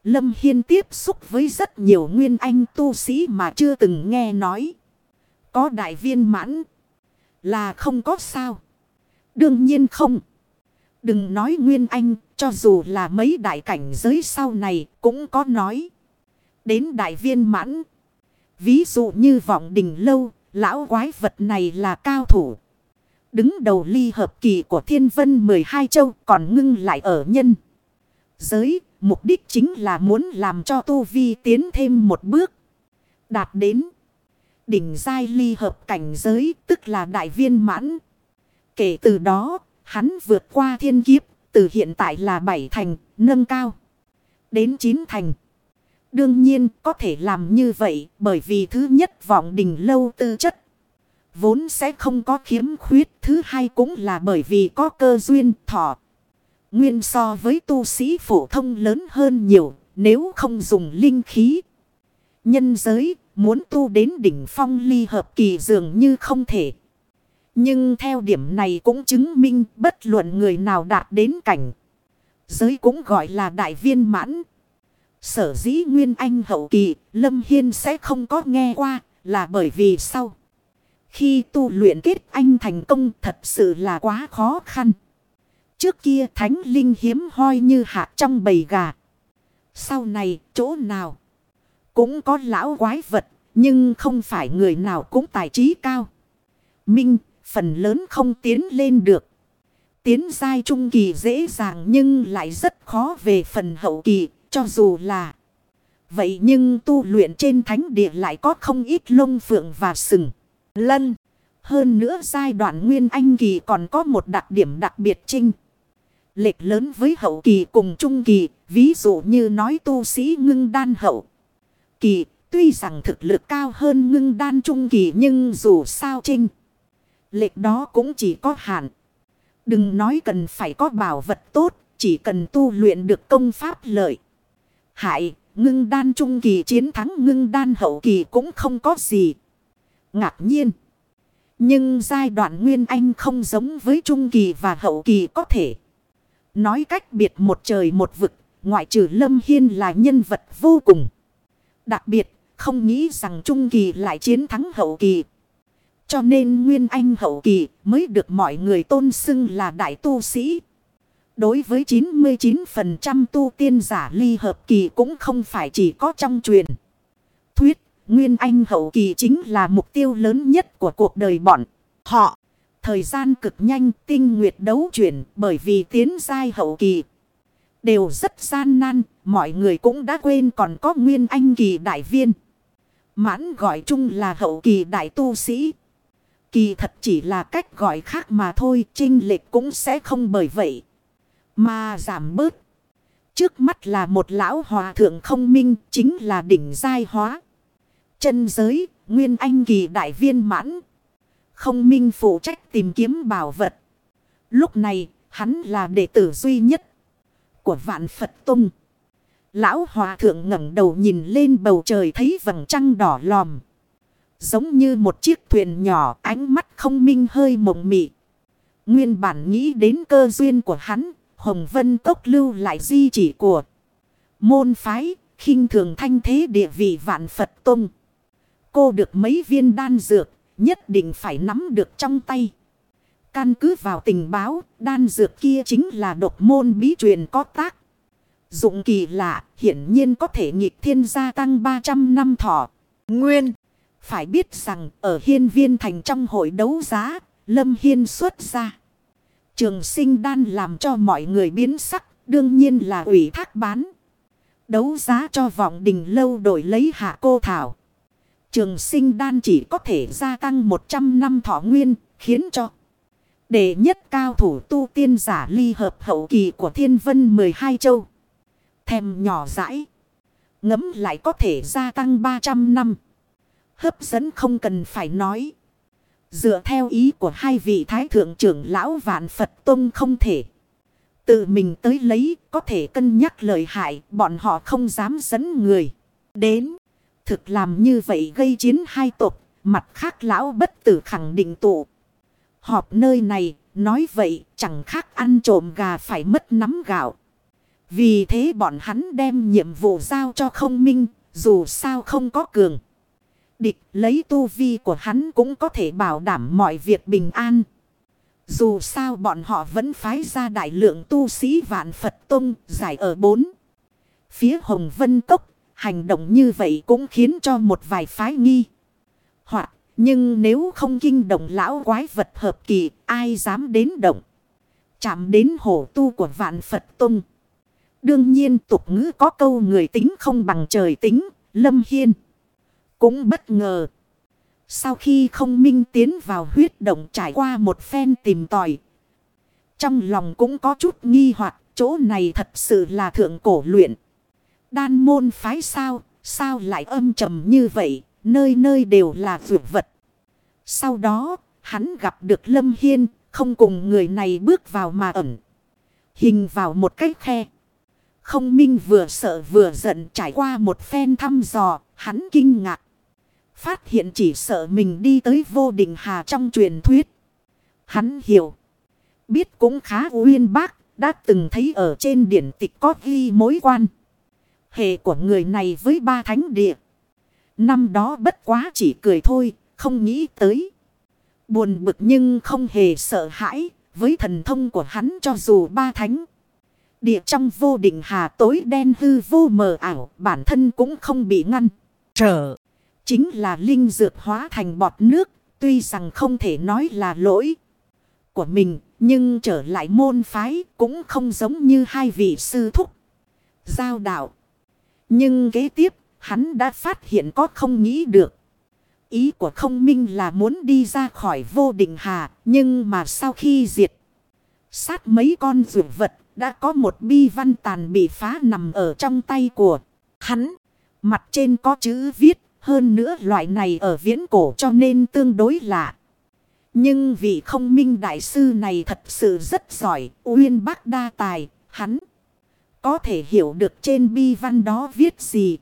S1: Lâm Hiên tiếp xúc với rất nhiều nguyên anh tu sĩ mà chưa từng nghe nói. Có đại viên mãn là không có sao. Đương nhiên không. Đừng nói nguyên anh, cho dù là mấy đại cảnh giới sau này cũng có nói. Đến đại viên mãn. Ví dụ như vọng đình lâu, lão quái vật này là cao thủ. Đứng đầu ly hợp kỳ của thiên vân 12 châu còn ngưng lại ở nhân. Giới, mục đích chính là muốn làm cho tu vi tiến thêm một bước. Đạt đến đỉnh giai ly hợp cảnh giới tức là đại viên mãn. Kể từ đó, hắn vượt qua thiên kiếp, từ hiện tại là bảy thành, nâng cao. Đến chín thành. Đương nhiên có thể làm như vậy bởi vì thứ nhất vọng đình lâu tư chất. Vốn sẽ không có khiếm khuyết. Thứ hai cũng là bởi vì có cơ duyên thọ. Nguyên so với tu sĩ phổ thông lớn hơn nhiều nếu không dùng linh khí. Nhân giới muốn tu đến đỉnh phong ly hợp kỳ dường như không thể. Nhưng theo điểm này cũng chứng minh bất luận người nào đạt đến cảnh. Giới cũng gọi là đại viên mãn. Sở dĩ Nguyên Anh hậu kỳ, Lâm Hiên sẽ không có nghe qua, là bởi vì sau. Khi tu luyện kết anh thành công thật sự là quá khó khăn. Trước kia thánh linh hiếm hoi như hạt trong bầy gà. Sau này chỗ nào cũng có lão quái vật, nhưng không phải người nào cũng tài trí cao. Minh, phần lớn không tiến lên được. Tiến giai trung kỳ dễ dàng nhưng lại rất khó về phần hậu kỳ, cho dù là. Vậy nhưng tu luyện trên thánh địa lại có không ít lông phượng và sừng, lân. Hơn nữa giai đoạn nguyên anh kỳ còn có một đặc điểm đặc biệt trinh. Lệch lớn với hậu kỳ cùng trung kỳ, ví dụ như nói tu sĩ ngưng đan hậu. Kỳ, tuy rằng thực lực cao hơn ngưng đan trung kỳ nhưng dù sao trinh. Lệch đó cũng chỉ có hạn. Đừng nói cần phải có bảo vật tốt, chỉ cần tu luyện được công pháp lợi hại, ngưng đan trung kỳ chiến thắng ngưng đan hậu kỳ cũng không có gì. Ngạc nhiên. Nhưng giai đoạn Nguyên Anh không giống với trung kỳ và hậu kỳ có thể. Nói cách biệt một trời một vực, ngoại trừ Lâm Hiên là nhân vật vô cùng. Đặc biệt, không nghĩ rằng trung kỳ lại chiến thắng hậu kỳ. Cho nên Nguyên Anh hậu kỳ mới được mọi người tôn xưng là đại tu sĩ. Đối với 99% tu tiên giả ly hợp kỳ cũng không phải chỉ có trong truyền. Thuyết, Nguyên Anh hậu kỳ chính là mục tiêu lớn nhất của cuộc đời bọn họ. Thời gian cực nhanh tinh nguyệt đấu chuyển bởi vì tiến giai hậu kỳ. Đều rất gian nan, mọi người cũng đã quên còn có Nguyên Anh kỳ đại viên. Mãn gọi chung là hậu kỳ đại tu sĩ. Kỳ thật chỉ là cách gọi khác mà thôi, trinh lệch cũng sẽ không bởi vậy. Mà giảm bớt. Trước mắt là một lão hòa thượng không minh chính là đỉnh giai hóa. Chân giới, nguyên anh kỳ đại viên mãn. Không minh phụ trách tìm kiếm bảo vật. Lúc này, hắn là đệ tử duy nhất của vạn Phật Tông. Lão hòa thượng ngẩng đầu nhìn lên bầu trời thấy vầng trăng đỏ lòm. Giống như một chiếc thuyền nhỏ ánh mắt không minh hơi mộng mị. Nguyên bản nghĩ đến cơ duyên của hắn Hồng Vân Cốc lưu lại di chỉ của môn phái, khinh thường thanh thế địa vị vạn Phật Tông. Cô được mấy viên đan dược, nhất định phải nắm được trong tay. Căn cứ vào tình báo, đan dược kia chính là độc môn bí truyền có tác. Dụng kỳ lạ, hiển nhiên có thể nghịch thiên gia tăng 300 năm thọ. Nguyên, phải biết rằng ở hiên viên thành trong hội đấu giá, Lâm Hiên xuất ra. Trường sinh đan làm cho mọi người biến sắc, đương nhiên là ủy thác bán. Đấu giá cho vọng đình lâu đổi lấy hạ cô thảo. Trường sinh đan chỉ có thể gia tăng 100 năm thọ nguyên, khiến cho Đệ nhất cao thủ tu tiên giả ly hợp hậu kỳ của thiên vân 12 châu. Thèm nhỏ rãi Ngấm lại có thể gia tăng 300 năm. Hấp dẫn không cần phải nói. Dựa theo ý của hai vị thái thượng trưởng lão vạn Phật Tông không thể. Tự mình tới lấy có thể cân nhắc lời hại bọn họ không dám dẫn người. Đến. Thực làm như vậy gây chiến hai tộc. Mặt khác lão bất tử khẳng định tụ. Họp nơi này nói vậy chẳng khác ăn trộm gà phải mất nắm gạo. Vì thế bọn hắn đem nhiệm vụ giao cho không minh dù sao không có cường. Địch lấy tu vi của hắn cũng có thể bảo đảm mọi việc bình an. Dù sao bọn họ vẫn phái ra đại lượng tu sĩ vạn Phật Tông giải ở bốn. Phía Hồng Vân Cốc, hành động như vậy cũng khiến cho một vài phái nghi. Hoặc, nhưng nếu không kinh động lão quái vật hợp kỳ, ai dám đến động. Chạm đến hổ tu của vạn Phật Tông. Đương nhiên tục ngữ có câu người tính không bằng trời tính, lâm hiên. Cũng bất ngờ. Sau khi không minh tiến vào huyết động trải qua một phen tìm tòi. Trong lòng cũng có chút nghi hoặc chỗ này thật sự là thượng cổ luyện. Đan môn phái sao, sao lại âm trầm như vậy, nơi nơi đều là vượt vật. Sau đó, hắn gặp được Lâm Hiên, không cùng người này bước vào mà ẩn. Hình vào một cái khe. Không minh vừa sợ vừa giận trải qua một phen thăm dò, hắn kinh ngạc. Phát hiện chỉ sợ mình đi tới vô định hà trong truyền thuyết. Hắn hiểu. Biết cũng khá uyên bác. Đã từng thấy ở trên điển tịch có ghi mối quan. Hệ của người này với ba thánh địa. Năm đó bất quá chỉ cười thôi. Không nghĩ tới. Buồn bực nhưng không hề sợ hãi. Với thần thông của hắn cho dù ba thánh. Địa trong vô định hà tối đen hư vô mờ ảo. Bản thân cũng không bị ngăn. Trở. Chính là linh dược hóa thành bọt nước. Tuy rằng không thể nói là lỗi của mình. Nhưng trở lại môn phái cũng không giống như hai vị sư thúc. Giao đạo. Nhưng kế tiếp hắn đã phát hiện có không nghĩ được. Ý của không minh là muốn đi ra khỏi vô định hà. Nhưng mà sau khi diệt. Sát mấy con rượu vật. Đã có một bi văn tàn bị phá nằm ở trong tay của hắn. Mặt trên có chữ viết hơn nữa loại này ở viễn cổ cho nên tương đối lạ. Nhưng vị không minh đại sư này thật sự rất giỏi, uyên bác đa tài, hắn có thể hiểu được trên bi văn đó viết gì.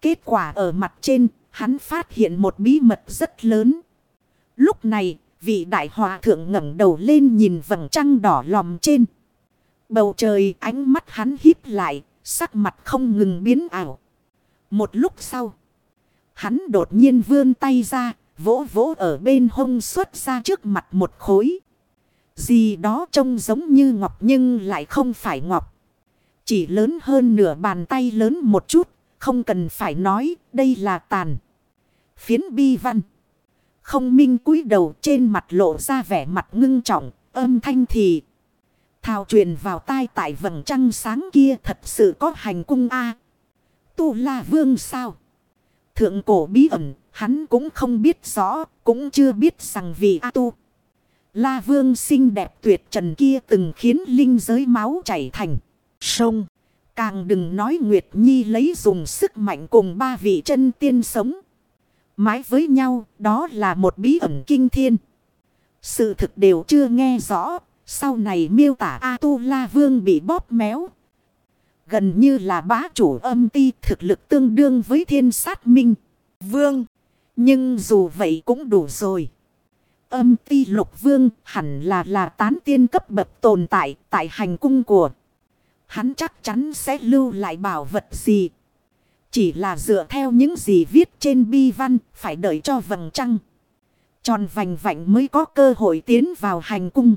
S1: Kết quả ở mặt trên, hắn phát hiện một bí mật rất lớn. Lúc này, vị đại hòa thượng ngẩng đầu lên nhìn vầng trăng đỏ lòm trên. Bầu trời ánh mắt hắn híp lại, sắc mặt không ngừng biến ảo. Một lúc sau, Hắn đột nhiên vươn tay ra, vỗ vỗ ở bên hông xuất ra trước mặt một khối. Gì đó trông giống như ngọc nhưng lại không phải ngọc. Chỉ lớn hơn nửa bàn tay lớn một chút, không cần phải nói, đây là tàn. Phiến bi văn. Không minh cúi đầu trên mặt lộ ra vẻ mặt ngưng trọng, âm thanh thì. Thào truyền vào tai tại vầng trăng sáng kia thật sự có hành cung A. Tu La Vương sao? Thượng cổ bí ẩn, hắn cũng không biết rõ, cũng chưa biết rằng vì A Tu. La vương xinh đẹp tuyệt trần kia từng khiến linh giới máu chảy thành sông. Càng đừng nói Nguyệt Nhi lấy dùng sức mạnh cùng ba vị chân tiên sống. mãi với nhau, đó là một bí ẩn kinh thiên. Sự thực đều chưa nghe rõ, sau này miêu tả A-tu-la vương bị bóp méo, Gần như là bá chủ âm ti thực lực tương đương với thiên sát minh. Vương. Nhưng dù vậy cũng đủ rồi. Âm ti lục vương hẳn là là tán tiên cấp bậc tồn tại tại hành cung của. Hắn chắc chắn sẽ lưu lại bảo vật gì. Chỉ là dựa theo những gì viết trên bi văn phải đợi cho vầng trăng. Tròn vành vạnh mới có cơ hội tiến vào hành cung.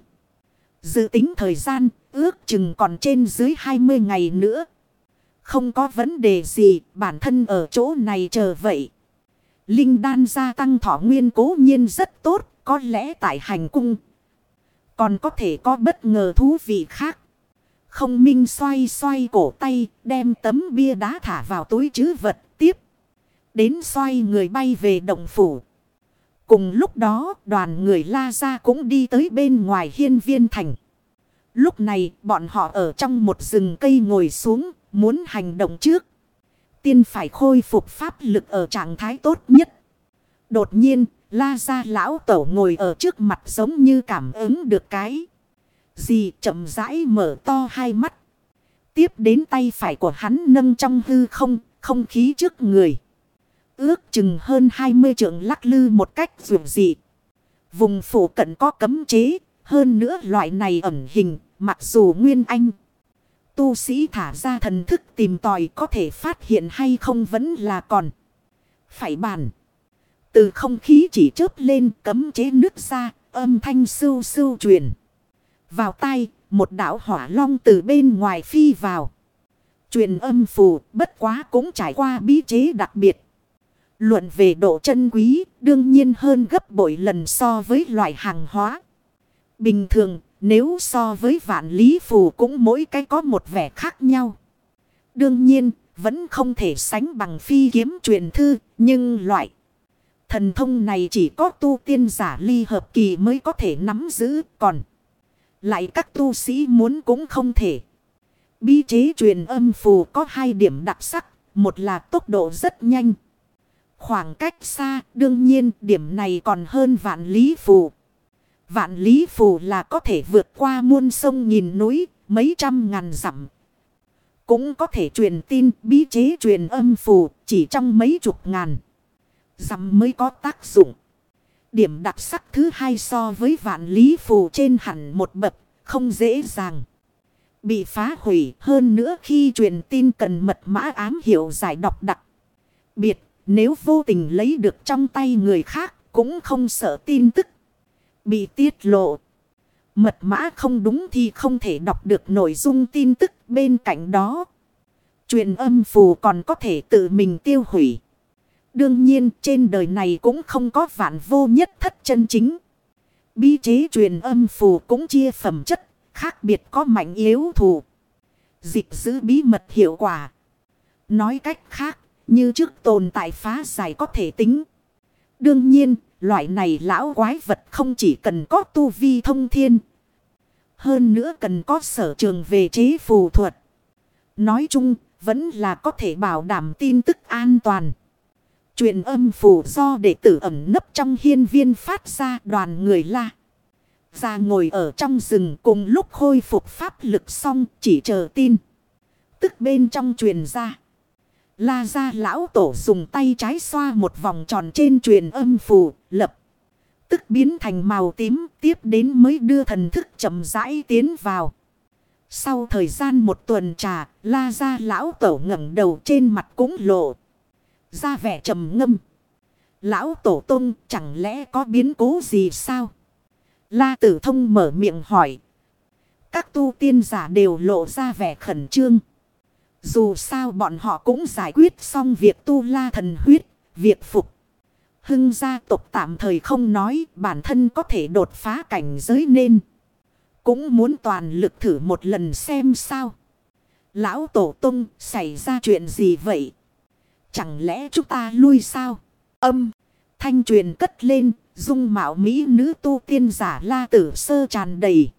S1: Dự tính thời gian ước chừng còn trên dưới 20 ngày nữa. Không có vấn đề gì, bản thân ở chỗ này chờ vậy. Linh đan gia tăng thọ nguyên cố nhiên rất tốt, có lẽ tại hành cung. Còn có thể có bất ngờ thú vị khác. Không minh xoay xoay cổ tay, đem tấm bia đá thả vào túi chứ vật tiếp. Đến xoay người bay về động phủ. Cùng lúc đó đoàn người la ra cũng đi tới bên ngoài hiên viên thành. Lúc này bọn họ ở trong một rừng cây ngồi xuống muốn hành động trước. Tiên phải khôi phục pháp lực ở trạng thái tốt nhất. Đột nhiên la ra lão tổ ngồi ở trước mặt giống như cảm ứng được cái. Dì chậm rãi mở to hai mắt. Tiếp đến tay phải của hắn nâng trong hư không, không khí trước người. Ước chừng hơn 20 trượng lắc lư một cách dù dị. Vùng phủ cận có cấm chế, hơn nữa loại này ẩn hình, mặc dù Nguyên Anh. Tu sĩ thả ra thần thức tìm tòi có thể phát hiện hay không vẫn là còn. Phải bàn. Từ không khí chỉ chớp lên cấm chế nước ra, âm thanh sưu sưu truyền. Vào tay, một đảo hỏa long từ bên ngoài phi vào. Truyền âm phù bất quá cũng trải qua bí chế đặc biệt. Luận về độ chân quý đương nhiên hơn gấp bội lần so với loại hàng hóa. Bình thường nếu so với vạn lý phù cũng mỗi cái có một vẻ khác nhau. Đương nhiên vẫn không thể sánh bằng phi kiếm truyền thư nhưng loại thần thông này chỉ có tu tiên giả ly hợp kỳ mới có thể nắm giữ còn. Lại các tu sĩ muốn cũng không thể. Bí chế truyền âm phù có hai điểm đặc sắc. Một là tốc độ rất nhanh. Khoảng cách xa, đương nhiên, điểm này còn hơn vạn lý phù. Vạn lý phù là có thể vượt qua muôn sông nghìn núi, mấy trăm ngàn dặm. Cũng có thể truyền tin, bí chế truyền âm phù, chỉ trong mấy chục ngàn. Dặm mới có tác dụng. Điểm đặc sắc thứ hai so với vạn lý phù trên hẳn một bậc, không dễ dàng. Bị phá hủy hơn nữa khi truyền tin cần mật mã ám hiệu giải đọc đặc. Biệt, nếu vô tình lấy được trong tay người khác, cũng không sợ tin tức. Bị tiết lộ. Mật mã không đúng thì không thể đọc được nội dung tin tức bên cạnh đó. Truyền âm phù còn có thể tự mình tiêu hủy. Đương nhiên trên đời này cũng không có vạn vô nhất thất chân chính. Bí chế truyền âm phù cũng chia phẩm chất, khác biệt có mạnh yếu thù. Dịch giữ bí mật hiệu quả. Nói cách khác, như trước tồn tại phá giải có thể tính. Đương nhiên, loại này lão quái vật không chỉ cần có tu vi thông thiên. Hơn nữa cần có sở trường về chế phù thuật. Nói chung, vẫn là có thể bảo đảm tin tức an toàn. Truyền âm phù do đệ tử ẩm nấp trong hiên viên phát ra đoàn người la. Ra ngồi ở trong rừng cùng lúc khôi phục pháp lực xong chỉ chờ tin. Tức bên trong truyền ra. La ra lão tổ dùng tay trái xoa một vòng tròn trên truyền âm phù lập. Tức biến thành màu tím tiếp đến mới đưa thần thức chậm rãi tiến vào. Sau thời gian một tuần trà, la ra lão tổ ngẩng đầu trên mặt cũng lộ ra vẻ trầm ngâm. Lão tổ tông chẳng lẽ có biến cố gì sao? La tử thông mở miệng hỏi. Các tu tiên giả đều lộ ra vẻ khẩn trương. Dù sao bọn họ cũng giải quyết xong việc tu la thần huyết, việc phục. Hưng gia tộc tạm thời không nói bản thân có thể đột phá cảnh giới nên. Cũng muốn toàn lực thử một lần xem sao. Lão tổ tông xảy ra chuyện gì vậy? Chẳng lẽ chúng ta lui sao? Âm. Thanh truyền cất lên. Dung mạo mỹ nữ tu tiên giả la tử sơ tràn đầy.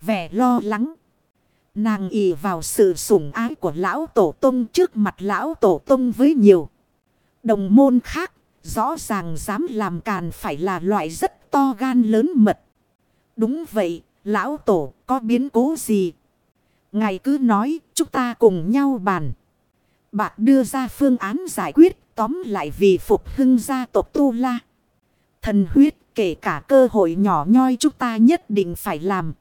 S1: Vẻ lo lắng. Nàng ỉ vào sự sủng ái của lão tổ tông trước mặt lão tổ tông với nhiều. Đồng môn khác. Rõ ràng dám làm càn phải là loại rất to gan lớn mật. Đúng vậy, lão tổ có biến cố gì? Ngài cứ nói, chúng ta cùng nhau bàn. Bạc đưa ra phương án giải quyết tóm lại vì phục hưng gia tộc Tu La. Thần huyết kể cả cơ hội nhỏ nhoi chúng ta nhất định phải làm.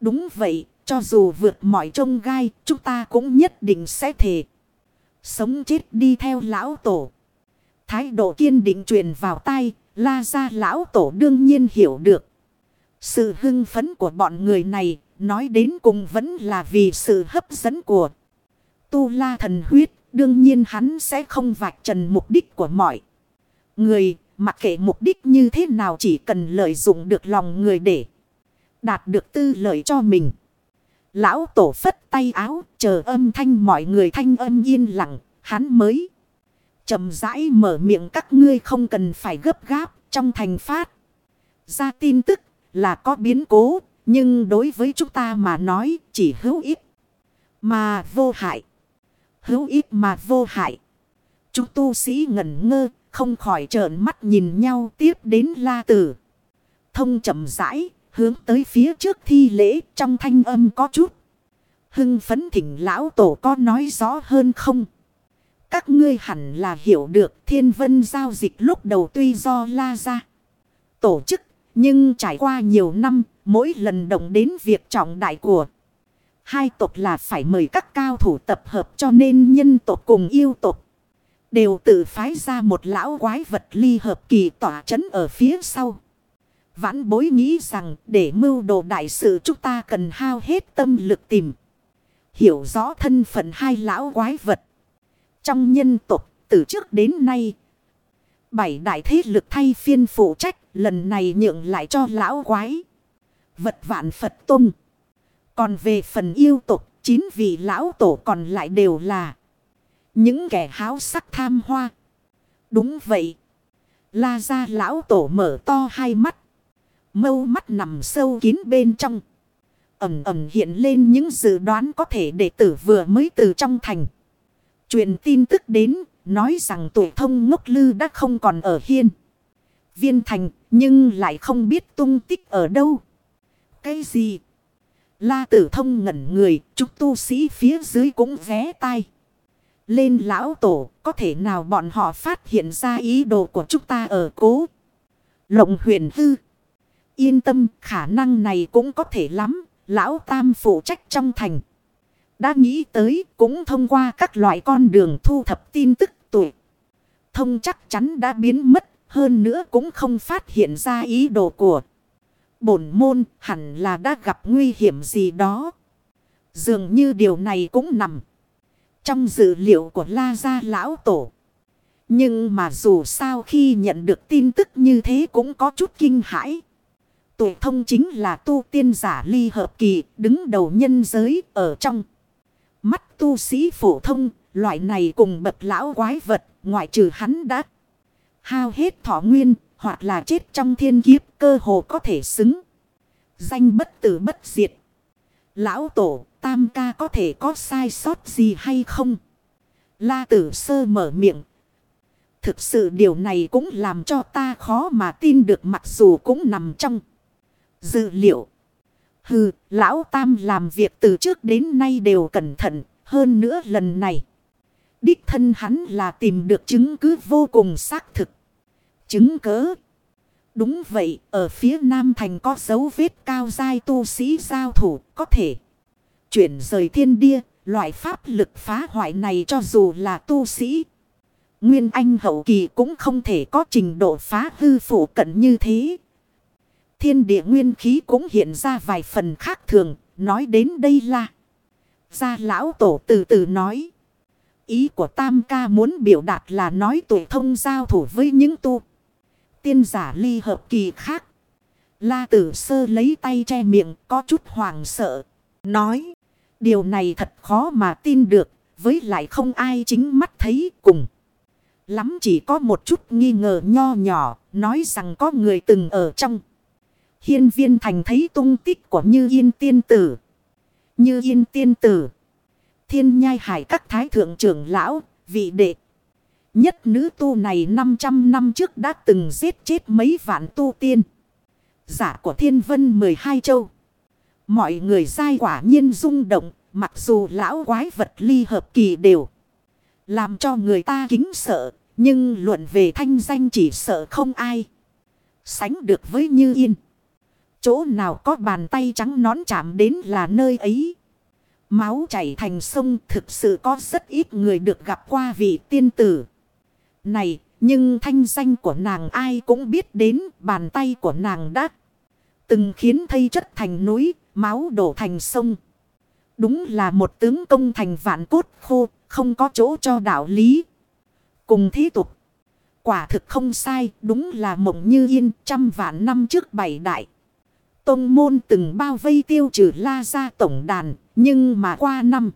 S1: Đúng vậy, cho dù vượt mọi trông gai, chúng ta cũng nhất định sẽ thề. Sống chết đi theo lão tổ. Thái độ kiên định truyền vào tay, la ra lão tổ đương nhiên hiểu được. Sự hưng phấn của bọn người này, nói đến cùng vẫn là vì sự hấp dẫn của tu la thần huyết, đương nhiên hắn sẽ không vạch trần mục đích của mọi người, mặc kệ mục đích như thế nào chỉ cần lợi dụng được lòng người để đạt được tư lợi cho mình. Lão tổ phất tay áo, chờ âm thanh mọi người thanh âm yên lặng, hắn mới chậm rãi mở miệng các ngươi không cần phải gấp gáp, trong thành phát. Ra tin tức là có biến cố, nhưng đối với chúng ta mà nói chỉ hữu ích mà vô hại. Hữu ích mà vô hại. Chúng tu sĩ ngẩn ngơ, không khỏi trợn mắt nhìn nhau tiếp đến la tử. Thông chậm rãi, hướng tới phía trước thi lễ trong thanh âm có chút. Hưng phấn thỉnh lão tổ có nói rõ hơn không? Các ngươi hẳn là hiểu được thiên vân giao dịch lúc đầu tuy do la ra. Tổ chức, nhưng trải qua nhiều năm, mỗi lần động đến việc trọng đại của. Hai tộc là phải mời các cao thủ tập hợp cho nên nhân tộc cùng yêu tộc. Đều tự phái ra một lão quái vật ly hợp kỳ tỏa chấn ở phía sau. Vãn bối nghĩ rằng để mưu đồ đại sự chúng ta cần hao hết tâm lực tìm. Hiểu rõ thân phận hai lão quái vật. Trong nhân tộc, từ trước đến nay. Bảy đại thế lực thay phiên phụ trách, lần này nhượng lại cho lão quái. Vật vạn Phật tung. Còn về phần yêu tục, chín vị lão tổ còn lại đều là những kẻ háo sắc tham hoa. Đúng vậy. La ra lão tổ mở to hai mắt. Mâu mắt nằm sâu kín bên trong. Ẩm ẩm hiện lên những dự đoán có thể đệ tử vừa mới từ trong thành. Truyền tin tức đến, nói rằng tuổi thông ngốc lư đã không còn ở hiên. Viên thành, nhưng lại không biết tung tích ở đâu. Cái gì? La tử thông ngẩn người, chúng tu sĩ phía dưới cũng vé tai. Lên lão tổ, có thể nào bọn họ phát hiện ra ý đồ của chúng ta ở cố. Lộng huyền hư. Yên tâm, khả năng này cũng có thể lắm, lão tam phụ trách trong thành. Đã nghĩ tới, cũng thông qua các loại con đường thu thập tin tức tuổi. Thông chắc chắn đã biến mất, hơn nữa cũng không phát hiện ra ý đồ của bổn môn hẳn là đã gặp nguy hiểm gì đó. Dường như điều này cũng nằm trong dữ liệu của La Gia Lão Tổ. Nhưng mà dù sao khi nhận được tin tức như thế cũng có chút kinh hãi. Tuổi thông chính là tu tiên giả ly hợp kỳ đứng đầu nhân giới ở trong. Mắt tu sĩ phổ thông, loại này cùng bậc lão quái vật, ngoại trừ hắn đã hao hết thọ nguyên, hoặc là chết trong thiên kiếp cơ hồ có thể xứng. Danh bất tử bất diệt. Lão tổ tam ca có thể có sai sót gì hay không? La tử sơ mở miệng. Thực sự điều này cũng làm cho ta khó mà tin được mặc dù cũng nằm trong dự liệu. Hừ, lão tam làm việc từ trước đến nay đều cẩn thận, hơn nữa lần này. Đích thân hắn là tìm được chứng cứ vô cùng xác thực. Chứng cớ. Đúng vậy, ở phía Nam Thành có dấu vết cao dai tu sĩ giao thủ, có thể chuyển rời thiên địa, loại pháp lực phá hoại này cho dù là tu sĩ. Nguyên Anh hậu kỳ cũng không thể có trình độ phá hư phủ cận như thế. Thiên địa nguyên khí cũng hiện ra vài phần khác thường, nói đến đây là. Gia lão tổ từ từ nói. Ý của Tam ca muốn biểu đạt là nói tuổi thông giao thủ với những tu tiên giả ly hợp kỳ khác. La tử sơ lấy tay che miệng, có chút hoàng sợ. Nói. Điều này thật khó mà tin được. Với lại không ai chính mắt thấy cùng. Lắm chỉ có một chút nghi ngờ nho nhỏ. Nói rằng có người từng ở trong. Hiên viên thành thấy tung tích của Như Yên tiên tử. Như Yên tiên tử. Thiên nhai hải các thái thượng trưởng lão. Vị đệ. Nhất nữ tu này 500 năm trước đã từng giết chết mấy vạn tu tiên. Giả của thiên vân 12 châu. Mọi người dai quả nhiên rung động. Mặc dù lão quái vật ly hợp kỳ đều. Làm cho người ta kính sợ. Nhưng luận về thanh danh chỉ sợ không ai. Sánh được với Như Yên. Chỗ nào có bàn tay trắng nón chạm đến là nơi ấy. Máu chảy thành sông thực sự có rất ít người được gặp qua vị tiên tử này, nhưng thanh danh của nàng ai cũng biết đến bàn tay của nàng đã từng khiến thây chất thành núi, máu đổ thành sông. Đúng là một tướng công thành vạn cốt khô, không có chỗ cho đạo lý. Cùng thí tục. Quả thực không sai, đúng là mộng như yên trăm vạn năm trước bảy đại. Tông môn từng bao vây tiêu trừ la ra tổng đàn, nhưng mà qua năm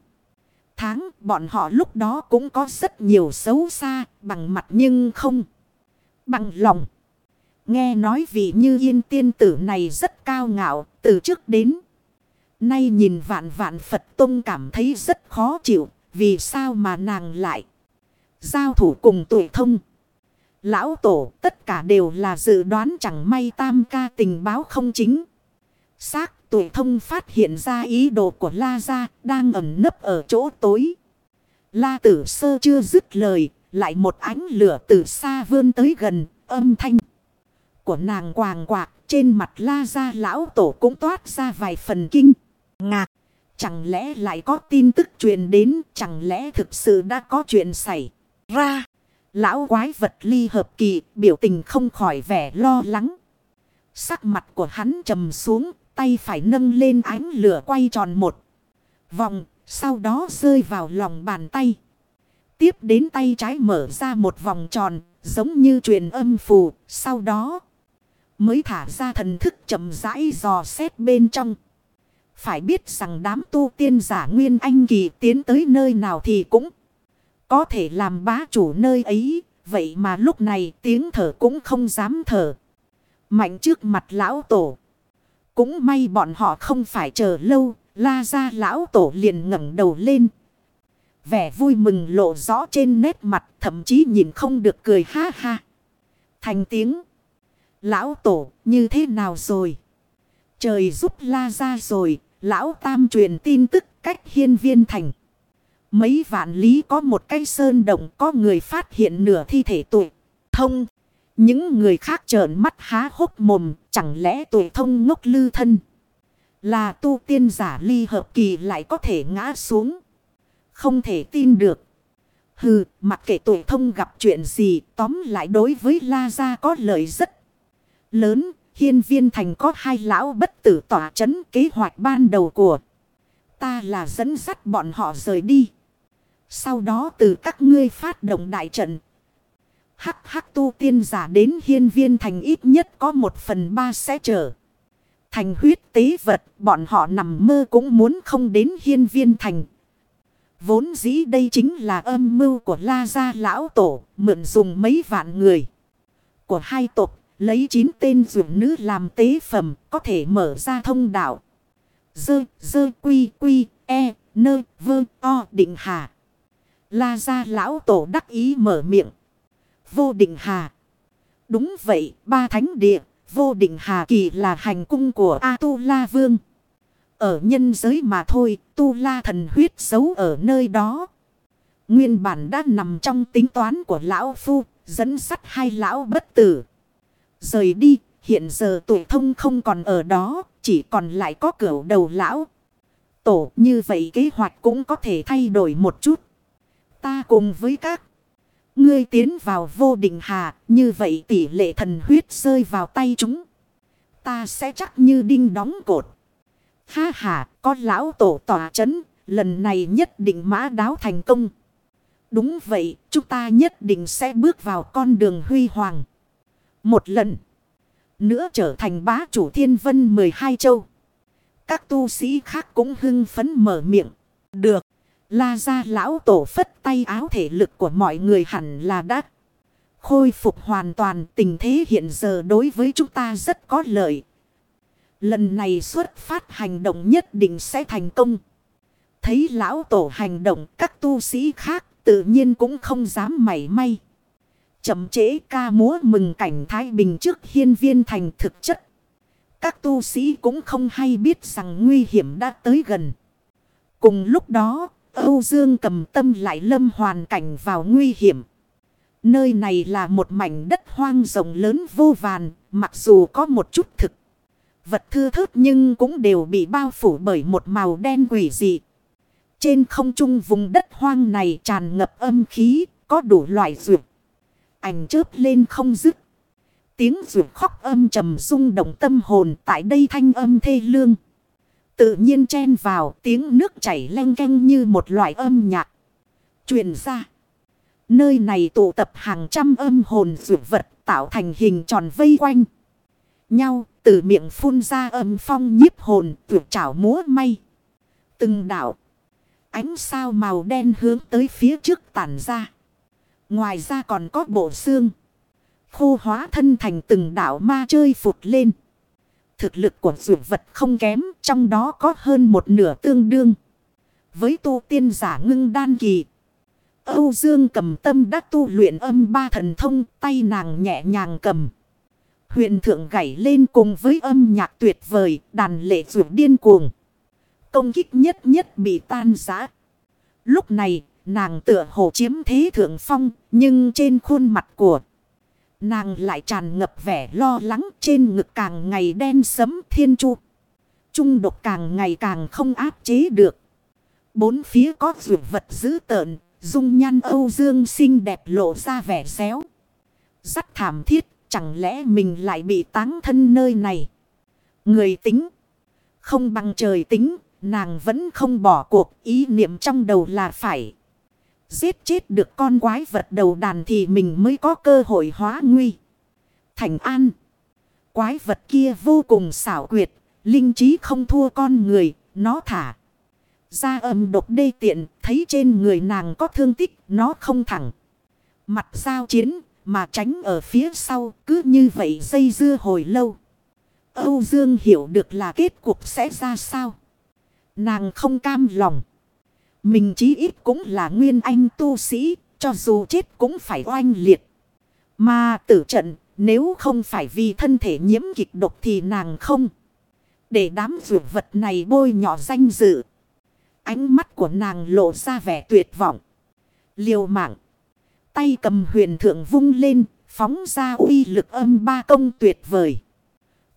S1: tháng bọn họ lúc đó cũng có rất nhiều xấu xa bằng mặt nhưng không bằng lòng. Nghe nói vị như yên tiên tử này rất cao ngạo, từ trước đến. Nay nhìn vạn vạn Phật Tông cảm thấy rất khó chịu, vì sao mà nàng lại giao thủ cùng tuổi thông. Lão tổ tất cả đều là dự đoán chẳng may tam ca tình báo không chính. Xác tuổi thông phát hiện ra ý đồ của La Gia đang ẩn nấp ở chỗ tối. La tử sơ chưa dứt lời, lại một ánh lửa từ xa vươn tới gần, âm thanh của nàng quàng quạc trên mặt La Gia lão tổ cũng toát ra vài phần kinh. Ngạc, chẳng lẽ lại có tin tức truyền đến, chẳng lẽ thực sự đã có chuyện xảy ra. Lão quái vật ly hợp kỳ, biểu tình không khỏi vẻ lo lắng. Sắc mặt của hắn trầm xuống, tay phải nâng lên ánh lửa quay tròn một vòng, sau đó rơi vào lòng bàn tay. Tiếp đến tay trái mở ra một vòng tròn, giống như truyền âm phù, sau đó mới thả ra thần thức chậm rãi dò xét bên trong. Phải biết rằng đám tu tiên giả nguyên anh kỳ tiến tới nơi nào thì cũng có thể làm bá chủ nơi ấy. Vậy mà lúc này tiếng thở cũng không dám thở. Mạnh trước mặt lão tổ. Cũng may bọn họ không phải chờ lâu. La ra lão tổ liền ngẩng đầu lên. Vẻ vui mừng lộ rõ trên nét mặt. Thậm chí nhìn không được cười ha ha. Thành tiếng. Lão tổ, như thế nào rồi? Trời giúp la ra rồi. Lão Tam truyền tin tức cách hiên viên thành. Mấy vạn lý có một cây sơn động, có người phát hiện nửa thi thể tụ thông. Những người khác trợn mắt há hốc mồm chẳng lẽ tuổi thông ngốc lư thân. Là tu tiên giả ly hợp kỳ lại có thể ngã xuống. Không thể tin được. Hừ, mặc kệ tuổi thông gặp chuyện gì tóm lại đối với La Gia có lợi rất lớn. Hiên viên thành có hai lão bất tử tỏa chấn kế hoạch ban đầu của. Ta là dẫn dắt bọn họ rời đi. Sau đó từ các ngươi phát động đại trận. Hắc hắc tu tiên giả đến hiên viên thành ít nhất có một phần ba sẽ trở. Thành huyết tế vật bọn họ nằm mơ cũng muốn không đến hiên viên thành. Vốn dĩ đây chính là âm mưu của La Gia Lão Tổ mượn dùng mấy vạn người. Của hai tộc lấy chín tên dưỡng nữ làm tế phẩm có thể mở ra thông đạo. Dơ, dơ, quy, quy, e, nơ, vơ, o, định hà. La gia lão tổ đắc ý mở miệng. Vô định hà. Đúng vậy, ba thánh địa, vô định hà kỳ là hành cung của A-tu-la vương. Ở nhân giới mà thôi, tu-la thần huyết giấu ở nơi đó. Nguyên bản đã nằm trong tính toán của lão phu, dẫn sắt hai lão bất tử. Rời đi, hiện giờ tuổi thông không còn ở đó, chỉ còn lại có cửa đầu lão. Tổ như vậy kế hoạch cũng có thể thay đổi một chút. Ta cùng với các. Ngươi tiến vào vô định hà, như vậy tỷ lệ thần huyết rơi vào tay chúng. Ta sẽ chắc như đinh đóng cột. Ha ha, có lão tổ tỏa chấn, lần này nhất định mã đáo thành công. Đúng vậy, chúng ta nhất định sẽ bước vào con đường huy hoàng. Một lần nữa trở thành bá chủ thiên vân 12 châu. Các tu sĩ khác cũng hưng phấn mở miệng. Được. La ra lão tổ phất tay áo thể lực của mọi người hẳn là đã khôi phục hoàn toàn tình thế hiện giờ đối với chúng ta rất có lợi. Lần này xuất phát hành động nhất định sẽ thành công. Thấy lão tổ hành động các tu sĩ khác tự nhiên cũng không dám mảy may. Chậm chế ca múa mừng cảnh Thái Bình trước hiên viên thành thực chất. Các tu sĩ cũng không hay biết rằng nguy hiểm đã tới gần. Cùng lúc đó, Âu Dương cầm tâm lại lâm hoàn cảnh vào nguy hiểm. Nơi này là một mảnh đất hoang rộng lớn vô vàn, mặc dù có một chút thực. Vật thưa thớt nhưng cũng đều bị bao phủ bởi một màu đen quỷ dị. Trên không trung vùng đất hoang này tràn ngập âm khí, có đủ loại rượu. Ảnh chớp lên không dứt. Tiếng rượu khóc âm trầm rung động tâm hồn tại đây thanh âm thê lương. Tự nhiên chen vào, tiếng nước chảy len canh như một loại âm nhạc. Truyền ra. Nơi này tụ tập hàng trăm âm hồn rượu vật tạo thành hình tròn vây quanh. Nhau, từ miệng phun ra âm phong nhiếp hồn tuyệt trảo múa may. Từng đảo. Ánh sao màu đen hướng tới phía trước tản ra. Ngoài ra còn có bộ xương. Khô hóa thân thành từng đảo ma chơi phụt lên. Thực lực của dụ vật không kém, trong đó có hơn một nửa tương đương. Với tu tiên giả ngưng đan kỳ. Âu Dương cầm tâm đã tu luyện âm ba thần thông, tay nàng nhẹ nhàng cầm. Huyền thượng gảy lên cùng với âm nhạc tuyệt vời, đàn lệ dụ điên cuồng. Công kích nhất nhất bị tan giã. Lúc này, nàng tựa hồ chiếm thế thượng phong, nhưng trên khuôn mặt của nàng lại tràn ngập vẻ lo lắng trên ngực càng ngày đen sấm thiên chu. Trung độc càng ngày càng không áp chế được. Bốn phía có rượu vật dữ tợn, dung nhan Âu Dương xinh đẹp lộ ra vẻ xéo. Rất thảm thiết, chẳng lẽ mình lại bị táng thân nơi này. Người tính, không bằng trời tính, nàng vẫn không bỏ cuộc, ý niệm trong đầu là phải. Giết chết được con quái vật đầu đàn thì mình mới có cơ hội hóa nguy. Thành an. Quái vật kia vô cùng xảo quyệt. Linh trí không thua con người. Nó thả. Ra âm độc đê tiện. Thấy trên người nàng có thương tích. Nó không thẳng. Mặt giao chiến. Mà tránh ở phía sau. Cứ như vậy dây dưa hồi lâu. Âu Dương hiểu được là kết cục sẽ ra sao. Nàng không cam lòng. Mình chí ít cũng là nguyên anh tu sĩ, cho dù chết cũng phải oanh liệt. Mà tử trận, nếu không phải vì thân thể nhiễm kịch độc thì nàng không. Để đám vượt vật này bôi nhỏ danh dự. Ánh mắt của nàng lộ ra vẻ tuyệt vọng. Liều mạng. Tay cầm huyền thượng vung lên, phóng ra uy lực âm ba công tuyệt vời.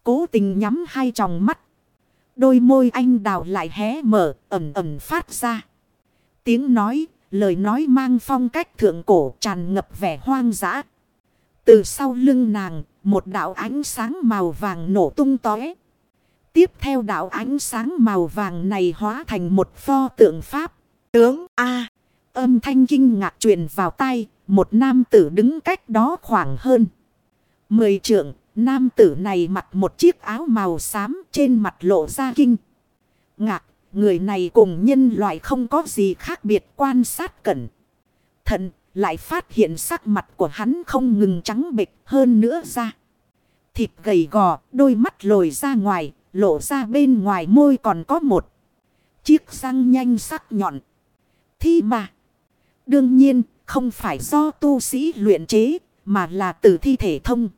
S1: Cố tình nhắm hai tròng mắt. Đôi môi anh đào lại hé mở, ẩm ẩm phát ra. Tiếng nói, lời nói mang phong cách thượng cổ tràn ngập vẻ hoang dã. Từ sau lưng nàng, một đạo ánh sáng màu vàng nổ tung tóe. Tiếp theo đạo ánh sáng màu vàng này hóa thành một pho tượng Pháp. Tướng A. Âm thanh kinh ngạc truyền vào tay, một nam tử đứng cách đó khoảng hơn. Mười trượng, nam tử này mặc một chiếc áo màu xám trên mặt lộ ra kinh. Ngạc Người này cùng nhân loại không có gì khác biệt quan sát cẩn. Thận lại phát hiện sắc mặt của hắn không ngừng trắng bệch hơn nữa ra. Thịt gầy gò, đôi mắt lồi ra ngoài, lộ ra bên ngoài môi còn có một chiếc răng nhanh sắc nhọn. Thi mà. Đương nhiên, không phải do tu sĩ luyện chế, mà là từ thi thể thông.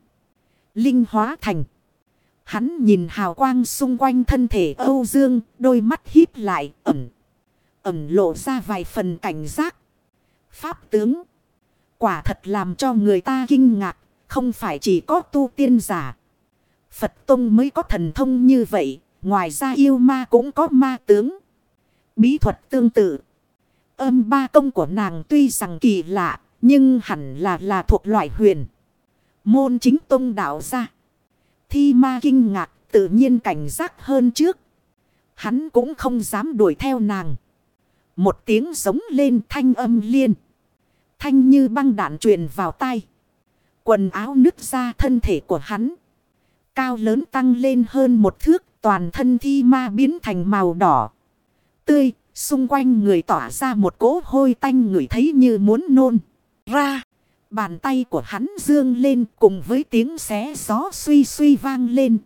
S1: Linh hóa thành. Hắn nhìn hào quang xung quanh thân thể Âu Dương, đôi mắt híp lại, ẩn. Ẩn lộ ra vài phần cảnh giác. Pháp tướng. Quả thật làm cho người ta kinh ngạc, không phải chỉ có tu tiên giả. Phật Tông mới có thần thông như vậy, ngoài ra yêu ma cũng có ma tướng. Bí thuật tương tự. Âm ba công của nàng tuy rằng kỳ lạ, nhưng hẳn là là thuộc loại huyền. Môn chính tông đạo ra. Thi ma kinh ngạc, tự nhiên cảnh giác hơn trước. Hắn cũng không dám đuổi theo nàng. Một tiếng giống lên thanh âm liên. Thanh như băng đạn truyền vào tay. Quần áo nứt ra thân thể của hắn. Cao lớn tăng lên hơn một thước. Toàn thân thi ma biến thành màu đỏ. Tươi. Xung quanh người tỏa ra một cỗ hôi tanh người thấy như muốn nôn. Ra. Bàn tay của hắn dương lên cùng với tiếng xé gió suy suy vang lên.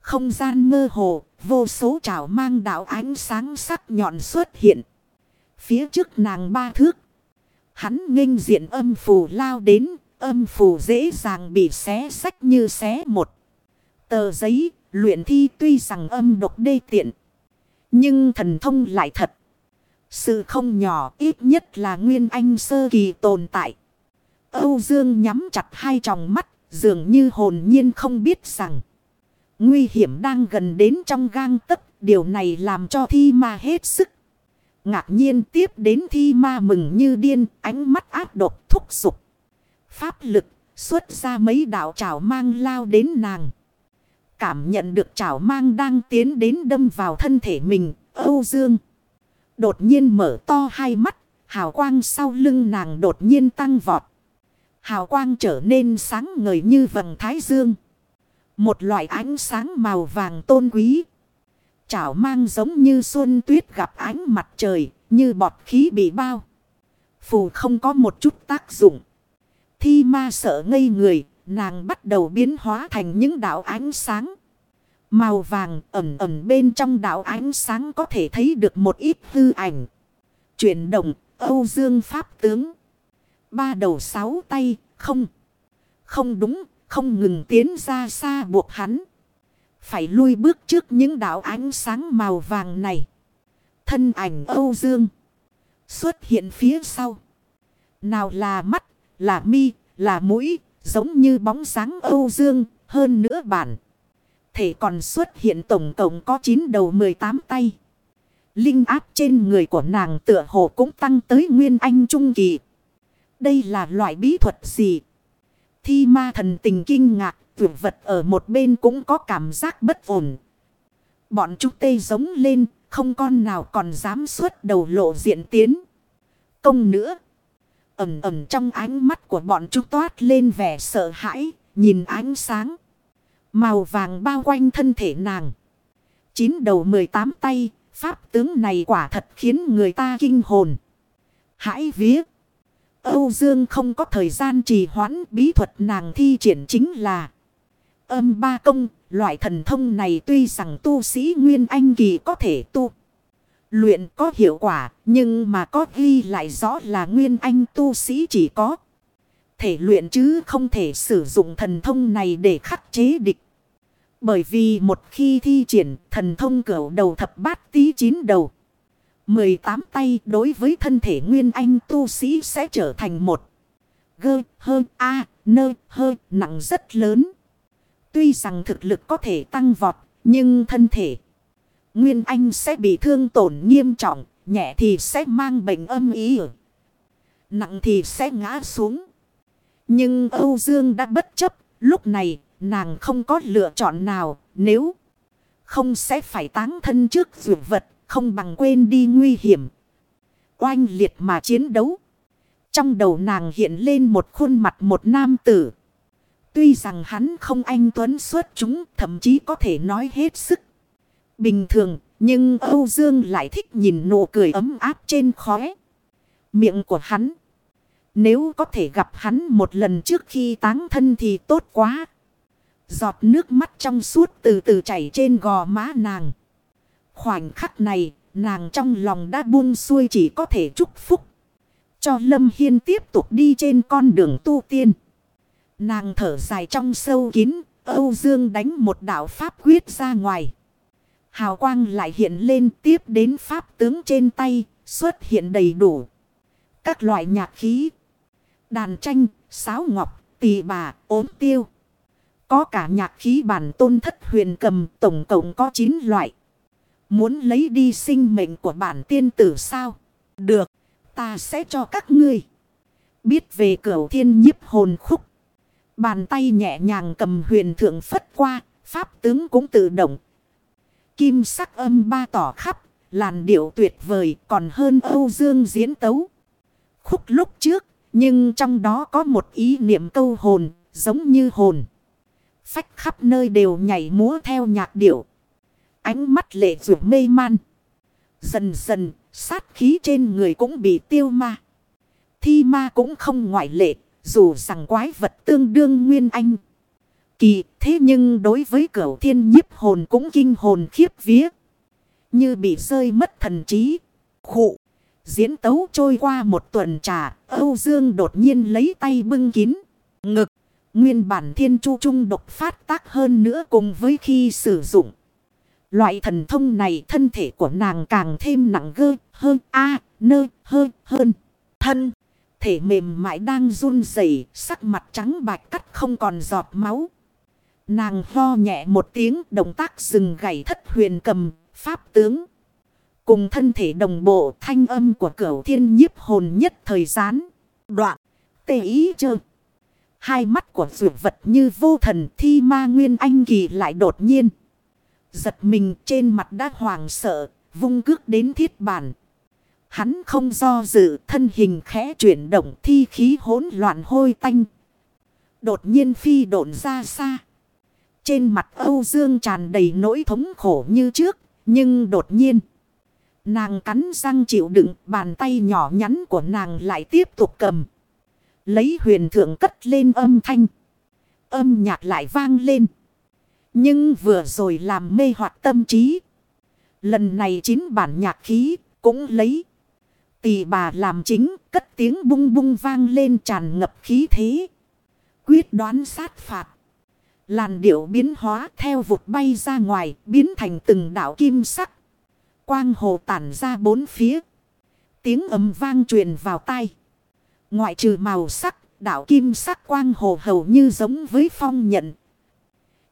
S1: Không gian mơ hồ, vô số trào mang đạo ánh sáng sắc nhọn xuất hiện. Phía trước nàng ba thước. Hắn nghênh diện âm phù lao đến, âm phù dễ dàng bị xé sách như xé một. Tờ giấy, luyện thi tuy rằng âm độc đê tiện. Nhưng thần thông lại thật. Sự không nhỏ ít nhất là nguyên anh sơ kỳ tồn tại. Âu Dương nhắm chặt hai tròng mắt, dường như hồn nhiên không biết rằng. Nguy hiểm đang gần đến trong gang tấc, điều này làm cho thi ma hết sức. Ngạc nhiên tiếp đến thi ma mừng như điên, ánh mắt áp độc thúc giục. Pháp lực, xuất ra mấy đạo trảo mang lao đến nàng. Cảm nhận được trảo mang đang tiến đến đâm vào thân thể mình, Âu Dương. Đột nhiên mở to hai mắt, hào quang sau lưng nàng đột nhiên tăng vọt. Hào quang trở nên sáng ngời như vầng thái dương. Một loại ánh sáng màu vàng tôn quý. Chảo mang giống như xuân tuyết gặp ánh mặt trời, như bọt khí bị bao. Phù không có một chút tác dụng. Thi ma sợ ngây người, nàng bắt đầu biến hóa thành những đạo ánh sáng. Màu vàng ẩm ẩm bên trong đạo ánh sáng có thể thấy được một ít hư ảnh. Chuyển động, Âu Dương Pháp tướng. Ba đầu sáu tay, không. Không đúng, không ngừng tiến ra xa buộc hắn. Phải lui bước trước những đảo ánh sáng màu vàng này. Thân ảnh Âu Dương. Xuất hiện phía sau. Nào là mắt, là mi, là mũi, giống như bóng sáng Âu Dương, hơn nữa bản. Thể còn xuất hiện tổng cộng có 9 đầu 18 tay. Linh áp trên người của nàng tựa hồ cũng tăng tới nguyên anh trung kỳ. Đây là loại bí thuật gì? Thi ma thần tình kinh ngạc, vượt vật ở một bên cũng có cảm giác bất ổn. Bọn chúng tê giống lên, không con nào còn dám xuất đầu lộ diện tiến. Công nữa. Ẩm ẩm trong ánh mắt của bọn chúng toát lên vẻ sợ hãi, nhìn ánh sáng. Màu vàng bao quanh thân thể nàng. Chín đầu 18 tay, pháp tướng này quả thật khiến người ta kinh hồn. Hãi vía. Âu Dương không có thời gian trì hoãn bí thuật nàng thi triển chính là âm ba công. Loại thần thông này tuy rằng tu sĩ Nguyên Anh Kỳ có thể tu. Luyện có hiệu quả, nhưng mà có ghi lại rõ là Nguyên Anh tu sĩ chỉ có thể luyện chứ không thể sử dụng thần thông này để khắc chế địch. Bởi vì một khi thi triển, thần thông cửu đầu thập bát tí chín đầu. 18 tay đối với thân thể nguyên anh tu sĩ sẽ trở thành một gơ hơ, a nơ hơi nặng rất lớn. Tuy rằng thực lực có thể tăng vọt nhưng thân thể nguyên anh sẽ bị thương tổn nghiêm trọng nhẹ thì sẽ mang bệnh âm ý nặng thì sẽ ngã xuống. Nhưng Âu Dương đã bất chấp lúc này nàng không có lựa chọn nào nếu không sẽ phải táng thân trước dụ vật không bằng quên đi nguy hiểm. Oanh liệt mà chiến đấu. Trong đầu nàng hiện lên một khuôn mặt một nam tử. Tuy rằng hắn không anh tuấn xuất chúng, thậm chí có thể nói hết sức. Bình thường, nhưng Âu Dương lại thích nhìn nụ cười ấm áp trên khóe. Miệng của hắn. Nếu có thể gặp hắn một lần trước khi táng thân thì tốt quá. Giọt nước mắt trong suốt từ từ chảy trên gò má nàng. Khoảnh khắc này, nàng trong lòng đã buông xuôi chỉ có thể chúc phúc. Cho Lâm Hiên tiếp tục đi trên con đường tu tiên. Nàng thở dài trong sâu kín, Âu Dương đánh một đạo pháp quyết ra ngoài. Hào quang lại hiện lên tiếp đến pháp tướng trên tay, xuất hiện đầy đủ. Các loại nhạc khí, đàn tranh, sáo ngọc, tỳ bà, ốm tiêu. Có cả nhạc khí bản tôn thất huyền cầm tổng cộng có 9 loại. Muốn lấy đi sinh mệnh của bản tiên tử sao? Được, ta sẽ cho các ngươi. Biết về cửu thiên nhiếp hồn khúc. Bàn tay nhẹ nhàng cầm huyền thượng phất qua, pháp tướng cũng tự động. Kim sắc âm ba tỏ khắp, làn điệu tuyệt vời còn hơn Âu Dương diễn tấu. Khúc lúc trước, nhưng trong đó có một ý niệm câu hồn, giống như hồn. Phách khắp nơi đều nhảy múa theo nhạc điệu. Ánh mắt lệ rủ mê man. Dần dần, sát khí trên người cũng bị tiêu ma. Thi ma cũng không ngoại lệ, dù rằng quái vật tương đương nguyên anh. Kỳ, thế nhưng đối với cửu thiên nhiếp hồn cũng kinh hồn khiếp vía. Như bị rơi mất thần trí. Khụ. Diễn tấu trôi qua một tuần trà, Âu Dương đột nhiên lấy tay bưng kín. Ngực. Nguyên bản thiên chu trung độc phát tác hơn nữa cùng với khi sử dụng. Loại thần thông này thân thể của nàng càng thêm nặng gơ hơn a, nơ hơn hơn. Thân, thể mềm mại đang run rẩy, sắc mặt trắng bạch cắt không còn giọt máu. Nàng ho nhẹ một tiếng, động tác dừng gảy thất huyền cầm, pháp tướng. Cùng thân thể đồng bộ, thanh âm của cửu thiên nhiếp hồn nhất thời gian. Đoạn. Tê ý chơ. Hai mắt của dược vật như vô thần, thi ma nguyên anh kỳ lại đột nhiên. Giật mình trên mặt đã hoàng sợ, vung cước đến thiết bản. Hắn không do dự thân hình khẽ chuyển động thi khí hỗn loạn hôi tanh. Đột nhiên phi độn ra xa. Trên mặt Âu Dương tràn đầy nỗi thống khổ như trước, nhưng đột nhiên. Nàng cắn răng chịu đựng bàn tay nhỏ nhắn của nàng lại tiếp tục cầm. Lấy huyền thượng cất lên âm thanh. âm nhạc lại vang lên. Nhưng vừa rồi làm mê hoặc tâm trí. Lần này chín bản nhạc khí cũng lấy. Tỷ bà làm chính cất tiếng bung bung vang lên tràn ngập khí thế. Quyết đoán sát phạt. Làn điệu biến hóa theo vụt bay ra ngoài biến thành từng đảo kim sắc. Quang hồ tản ra bốn phía. Tiếng ầm vang truyền vào tai. Ngoại trừ màu sắc, đảo kim sắc quang hồ hầu như giống với phong nhận.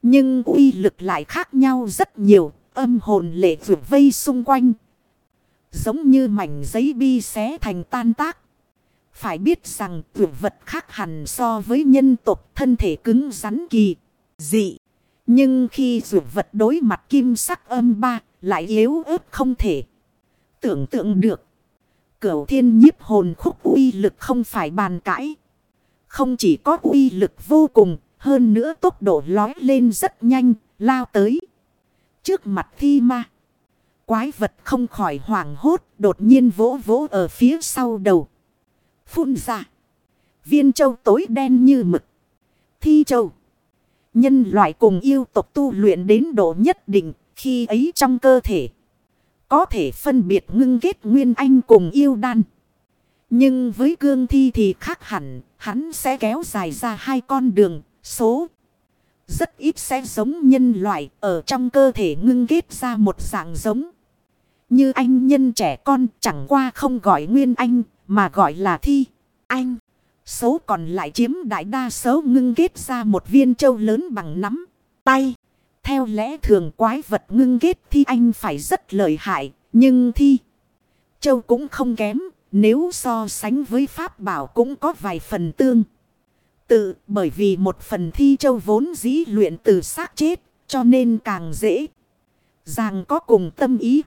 S1: Nhưng uy lực lại khác nhau rất nhiều, âm hồn lệ vượt vây xung quanh. Giống như mảnh giấy bi xé thành tan tác. Phải biết rằng vượt vật khác hẳn so với nhân tộc thân thể cứng rắn kỳ, dị. Nhưng khi vượt vật đối mặt kim sắc âm ba lại yếu ớt không thể. Tưởng tượng được. Cửu thiên nhiếp hồn khúc uy lực không phải bàn cãi. Không chỉ có uy lực vô cùng, hơn nữa tốc độ lói lên rất nhanh, lao tới. Trước mặt thi ma. Quái vật không khỏi hoảng hốt, đột nhiên vỗ vỗ ở phía sau đầu. Phun ra. Viên châu tối đen như mực. Thi châu. Nhân loại cùng yêu tộc tu luyện đến độ nhất định, khi ấy trong cơ thể. Có thể phân biệt ngưng kết nguyên anh cùng yêu đan. Nhưng với cương thi thì khác hẳn, hắn sẽ kéo dài ra hai con đường, số. Rất ít sẽ giống nhân loại ở trong cơ thể ngưng kết ra một dạng giống. Như anh nhân trẻ con chẳng qua không gọi nguyên anh, mà gọi là thi. Anh. Số còn lại chiếm đại đa số ngưng kết ra một viên châu lớn bằng nắm tay. Theo lẽ thường quái vật ngưng kết thi anh phải rất lợi hại. Nhưng thi châu cũng không kém. Nếu so sánh với pháp bảo cũng có vài phần tương. Tự, bởi vì một phần thi châu vốn dĩ luyện từ xác chết. Cho nên càng dễ. Ràng có cùng tâm ý.